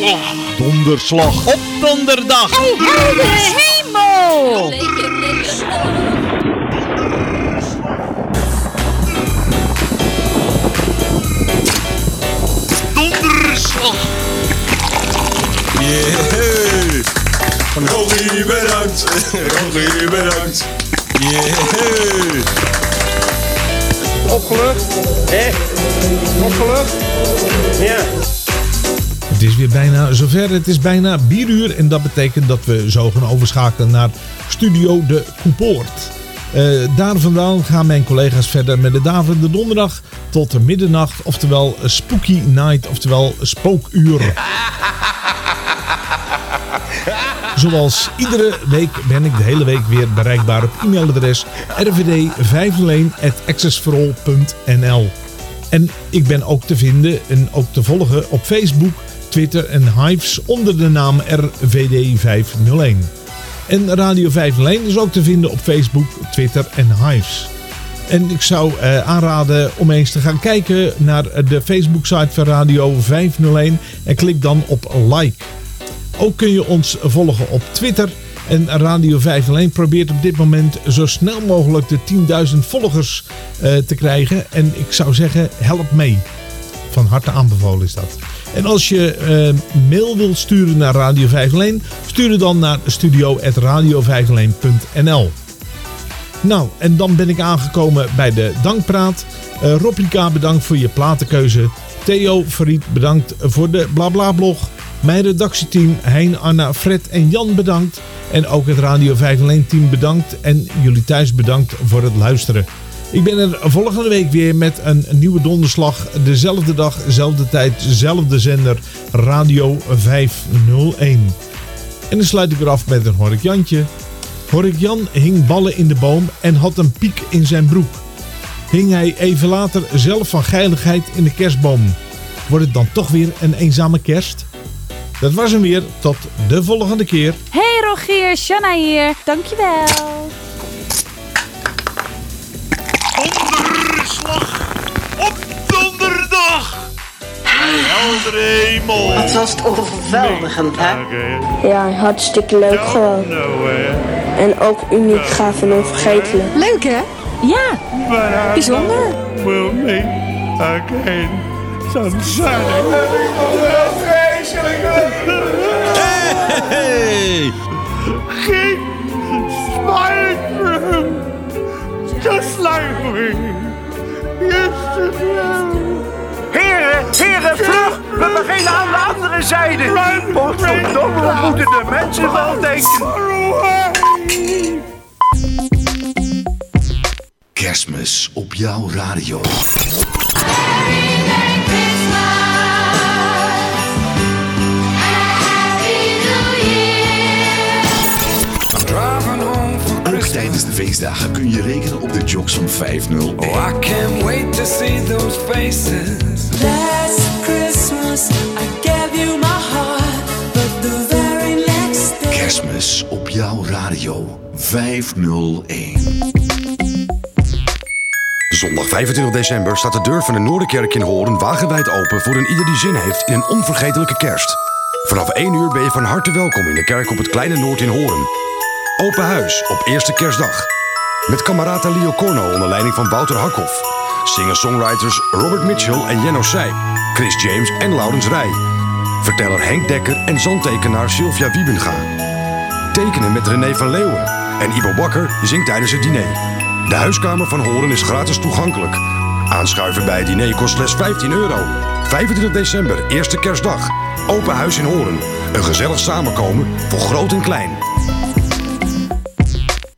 Speaker 3: Donderslag!
Speaker 31: Donderslag op donderdag!
Speaker 27: heldere hemel!
Speaker 3: Donderslag!
Speaker 32: Yeah! Rogie, bedankt! Rogie, bedankt! Yeah!
Speaker 33: Opgelucht? Hé? Opgelucht? Ja.
Speaker 4: Het is weer bijna zover. Het is bijna bieruur. En dat betekent dat we zo gaan overschakelen naar Studio de Coepoort. Eh, daar vandaan gaan mijn collega's verder met de dagen de donderdag tot de middernacht. Oftewel Spooky Night, oftewel Spookuur. Zoals iedere week ben ik de hele week weer bereikbaar op e-mailadres rvd501.accessforall.nl En ik ben ook te vinden en ook te volgen op Facebook, Twitter en Hives onder de naam RVD501. En Radio 501 is ook te vinden op Facebook, Twitter en Hives. En ik zou eh, aanraden om eens te gaan kijken naar de Facebook-site van Radio 501 en klik dan op like. Ook kun je ons volgen op Twitter. En Radio 501 probeert op dit moment zo snel mogelijk de 10.000 volgers eh, te krijgen. En ik zou zeggen, help mee. Van harte aanbevolen is dat. En als je eh, mail wilt sturen naar Radio 501, stuur het dan naar studio.radio501.nl Nou, en dan ben ik aangekomen bij de dankpraat. Roblika, bedankt voor je platenkeuze. Theo Verriet, bedankt voor de BlaBla-blog. Mijn redactieteam Hein, Anna, Fred en Jan bedankt. En ook het Radio 501 team bedankt. En jullie thuis bedankt voor het luisteren. Ik ben er volgende week weer met een nieuwe donderslag. Dezelfde dag, dezelfde tijd, dezelfde zender. Radio 501. En dan sluit ik weer af met een hoor ik Jantje. Horik Jan hing ballen in de boom en had een piek in zijn broek. Hing hij even later zelf van geiligheid in de kerstboom. Wordt het dan toch weer een eenzame kerst? Dat was hem weer. Tot de volgende keer.
Speaker 14: Hey Rogier, Shanna hier. Dankjewel.
Speaker 24: Op donderdag. Heldere hemel.
Speaker 8: Wat was het overweldigend, hè?
Speaker 34: Ja, hartstikke leuk gewoon. En ook uniek, gaaf en onvergetelijk.
Speaker 8: Leuk, hè?
Speaker 34: Ja, bijzonder.
Speaker 24: Will meet again. Hey! Keep smiling for him, just like we
Speaker 6: Heren, heren, vlug! We beginnen aan de andere zijde. Potverdomme, we moeten de mensen wel denken.
Speaker 1: Kerstmis op jouw radio. Tijdens de feestdagen kun je rekenen op de jocks van 501.
Speaker 15: Oh, I can't wait to see those faces. Last Christmas I gave you my heart, but the very next day.
Speaker 1: Kerstmis op jouw radio 501.
Speaker 35: Zondag 25 december staat de deur van de Noorderkerk in Horen wagenwijd open voor een ieder die zin heeft in een onvergetelijke kerst. Vanaf 1 uur ben je van harte welkom in de kerk op het Kleine Noord in Horen. Open huis op eerste kerstdag. Met kamerata Leo Corno onder leiding van Wouter Hakhoff. Singer-songwriters Robert Mitchell en Jenno Seij. Chris James en Laurens Rij. Verteller Henk Dekker en zandtekenaar Sylvia Wiebenga. Tekenen met René van Leeuwen. En Ibo Bakker zingt tijdens het diner. De huiskamer van Horen is gratis toegankelijk. Aanschuiven bij het diner kost slechts 15 euro. 25 december, eerste kerstdag. Open huis in Horen. Een gezellig samenkomen voor groot en klein.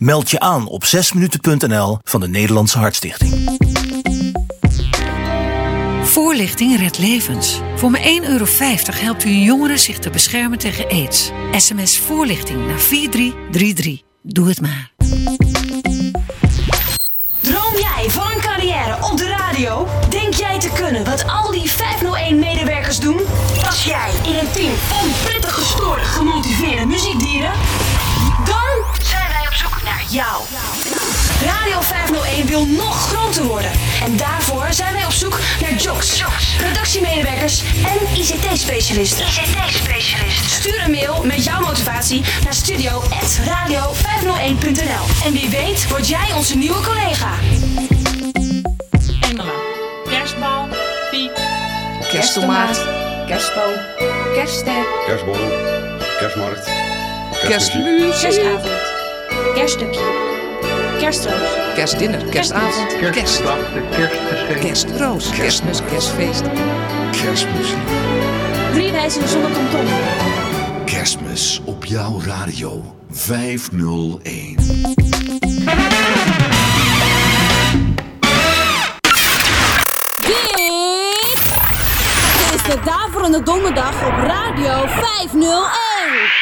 Speaker 36: Meld je aan op 6minuten.nl van de Nederlandse Hartstichting.
Speaker 37: Voorlichting redt levens. Voor maar 1,50 euro helpt u een jongere zich te beschermen tegen aids. SMS voorlichting naar 4333. Doe het maar.
Speaker 20: Droom jij van een carrière op de radio? Denk jij te kunnen wat al die 501-medewerkers doen? Pas jij in een team van prettig gestoorde, gemotiveerde muziekdieren? Dan jou. Radio 501 wil nog groter worden. En daarvoor zijn wij op zoek naar jocks, redactiemedewerkers en ICT-specialisten. ICT-specialisten. Stuur een mail met jouw motivatie naar studio.radio501.nl. En wie weet word jij onze nieuwe collega.
Speaker 38: Engela. Kerstbal. Piek.
Speaker 27: Kersttomaat. Kerstboom. Kerstster.
Speaker 39: Kerstboom. Kerstmarkt.
Speaker 27: Kerstmuziek.
Speaker 38: Kerstavond. Kerststukje. Kerstroos.
Speaker 27: Kerstdinner. Kerstavond.
Speaker 39: Kerstdag, de kerstgeschenk.
Speaker 27: Kerstroos. Kerstmis. Kerstfeest.
Speaker 1: Kerstmuziek.
Speaker 38: Drie wijzen zonder kanton.
Speaker 1: Kerstmis op jouw radio 501.
Speaker 14: Dit is de Daverende Donderdag op Radio 501.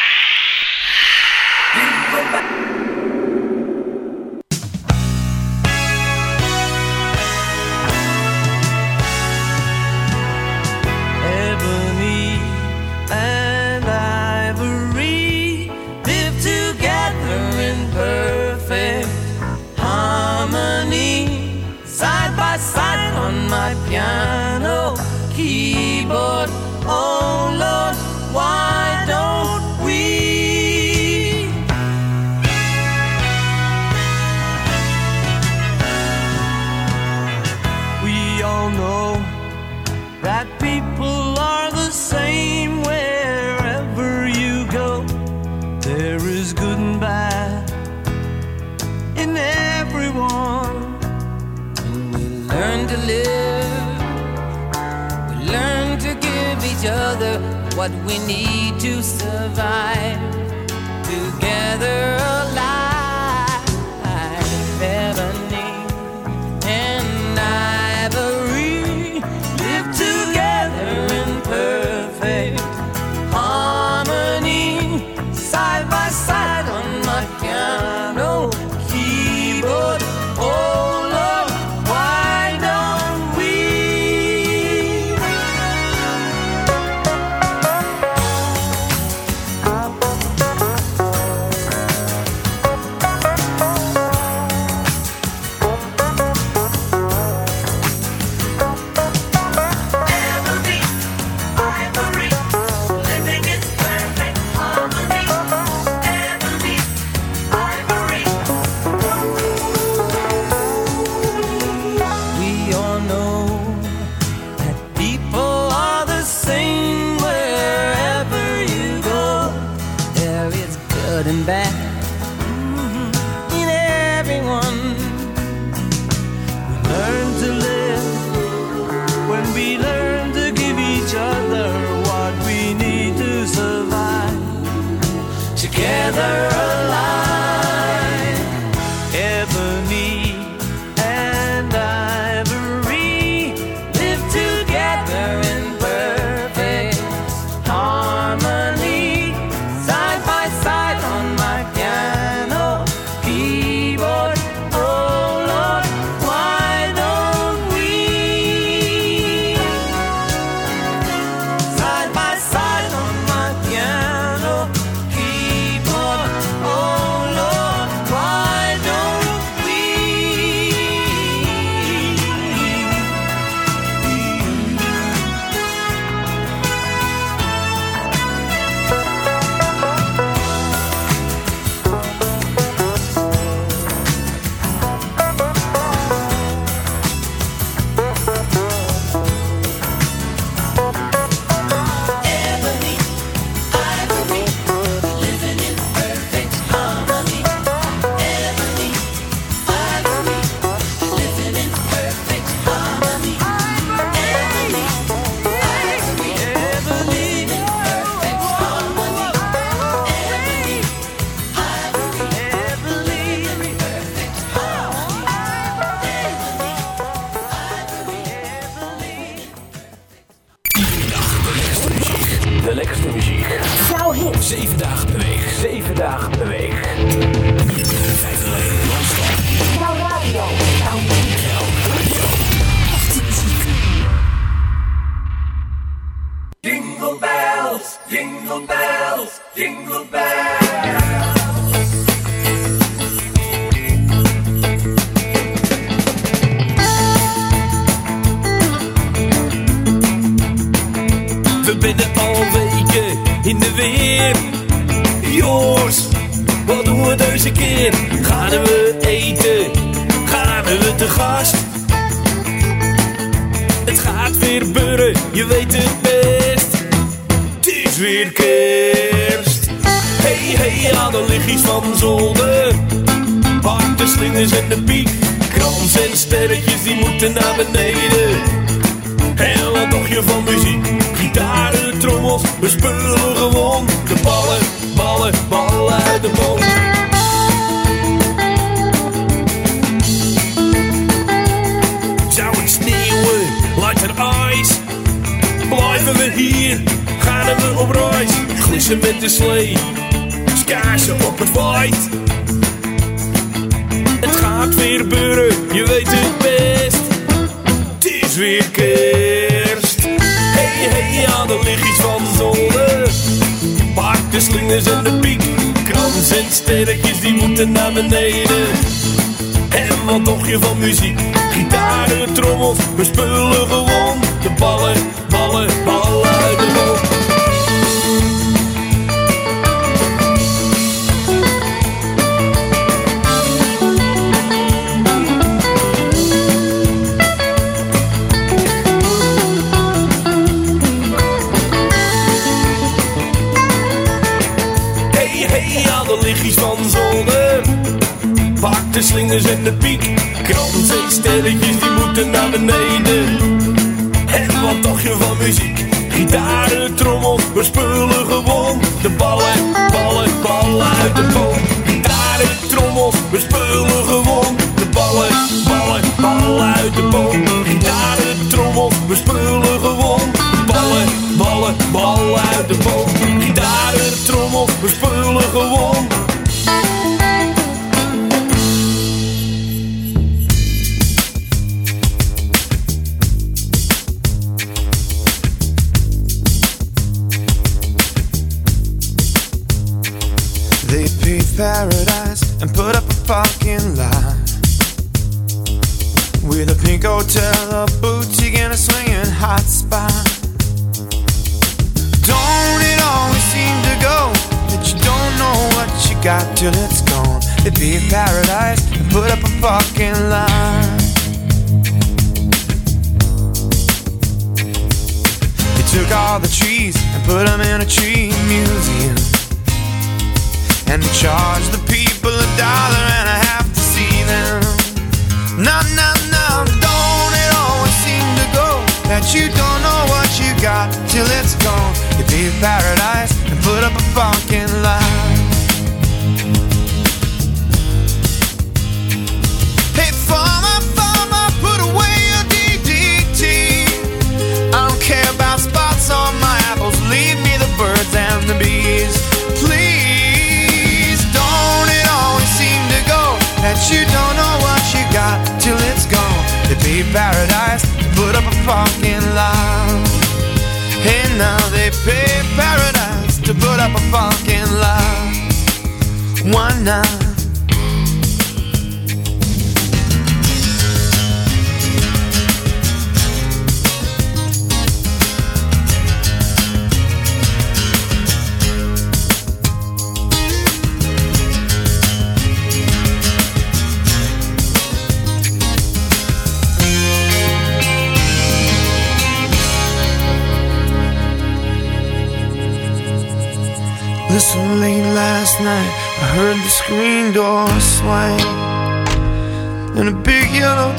Speaker 40: what we need to survive together alive. and bad in everyone. We learn to live when we learn to give each other what we need to survive. Together.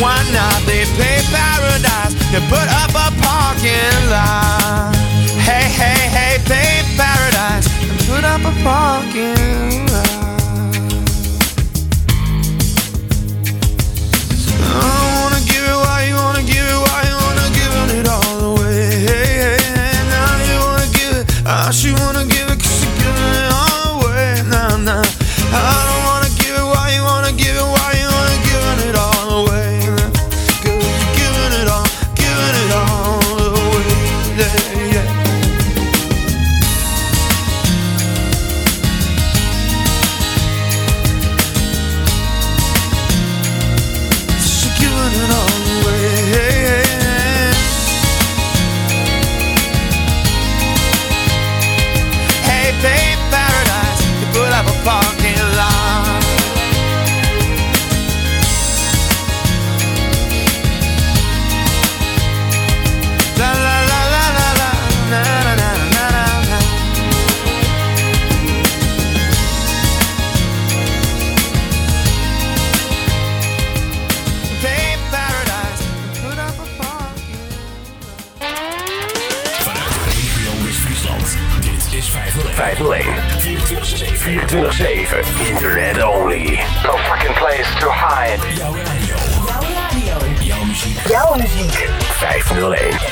Speaker 18: Why not? They pay paradise. To put up a parking lot. Hey, hey, hey, Pay paradise. And put up a parking lot. I wanna give it why you wanna give it why you wanna give it all away. Hey, hey, hey, now you wanna give it. Ah, I should wanna give
Speaker 3: 24-7. Internet only. No fucking place to hide. Jouw radio. Jouw radio. Jouw muziek. Jouw muziek. 501.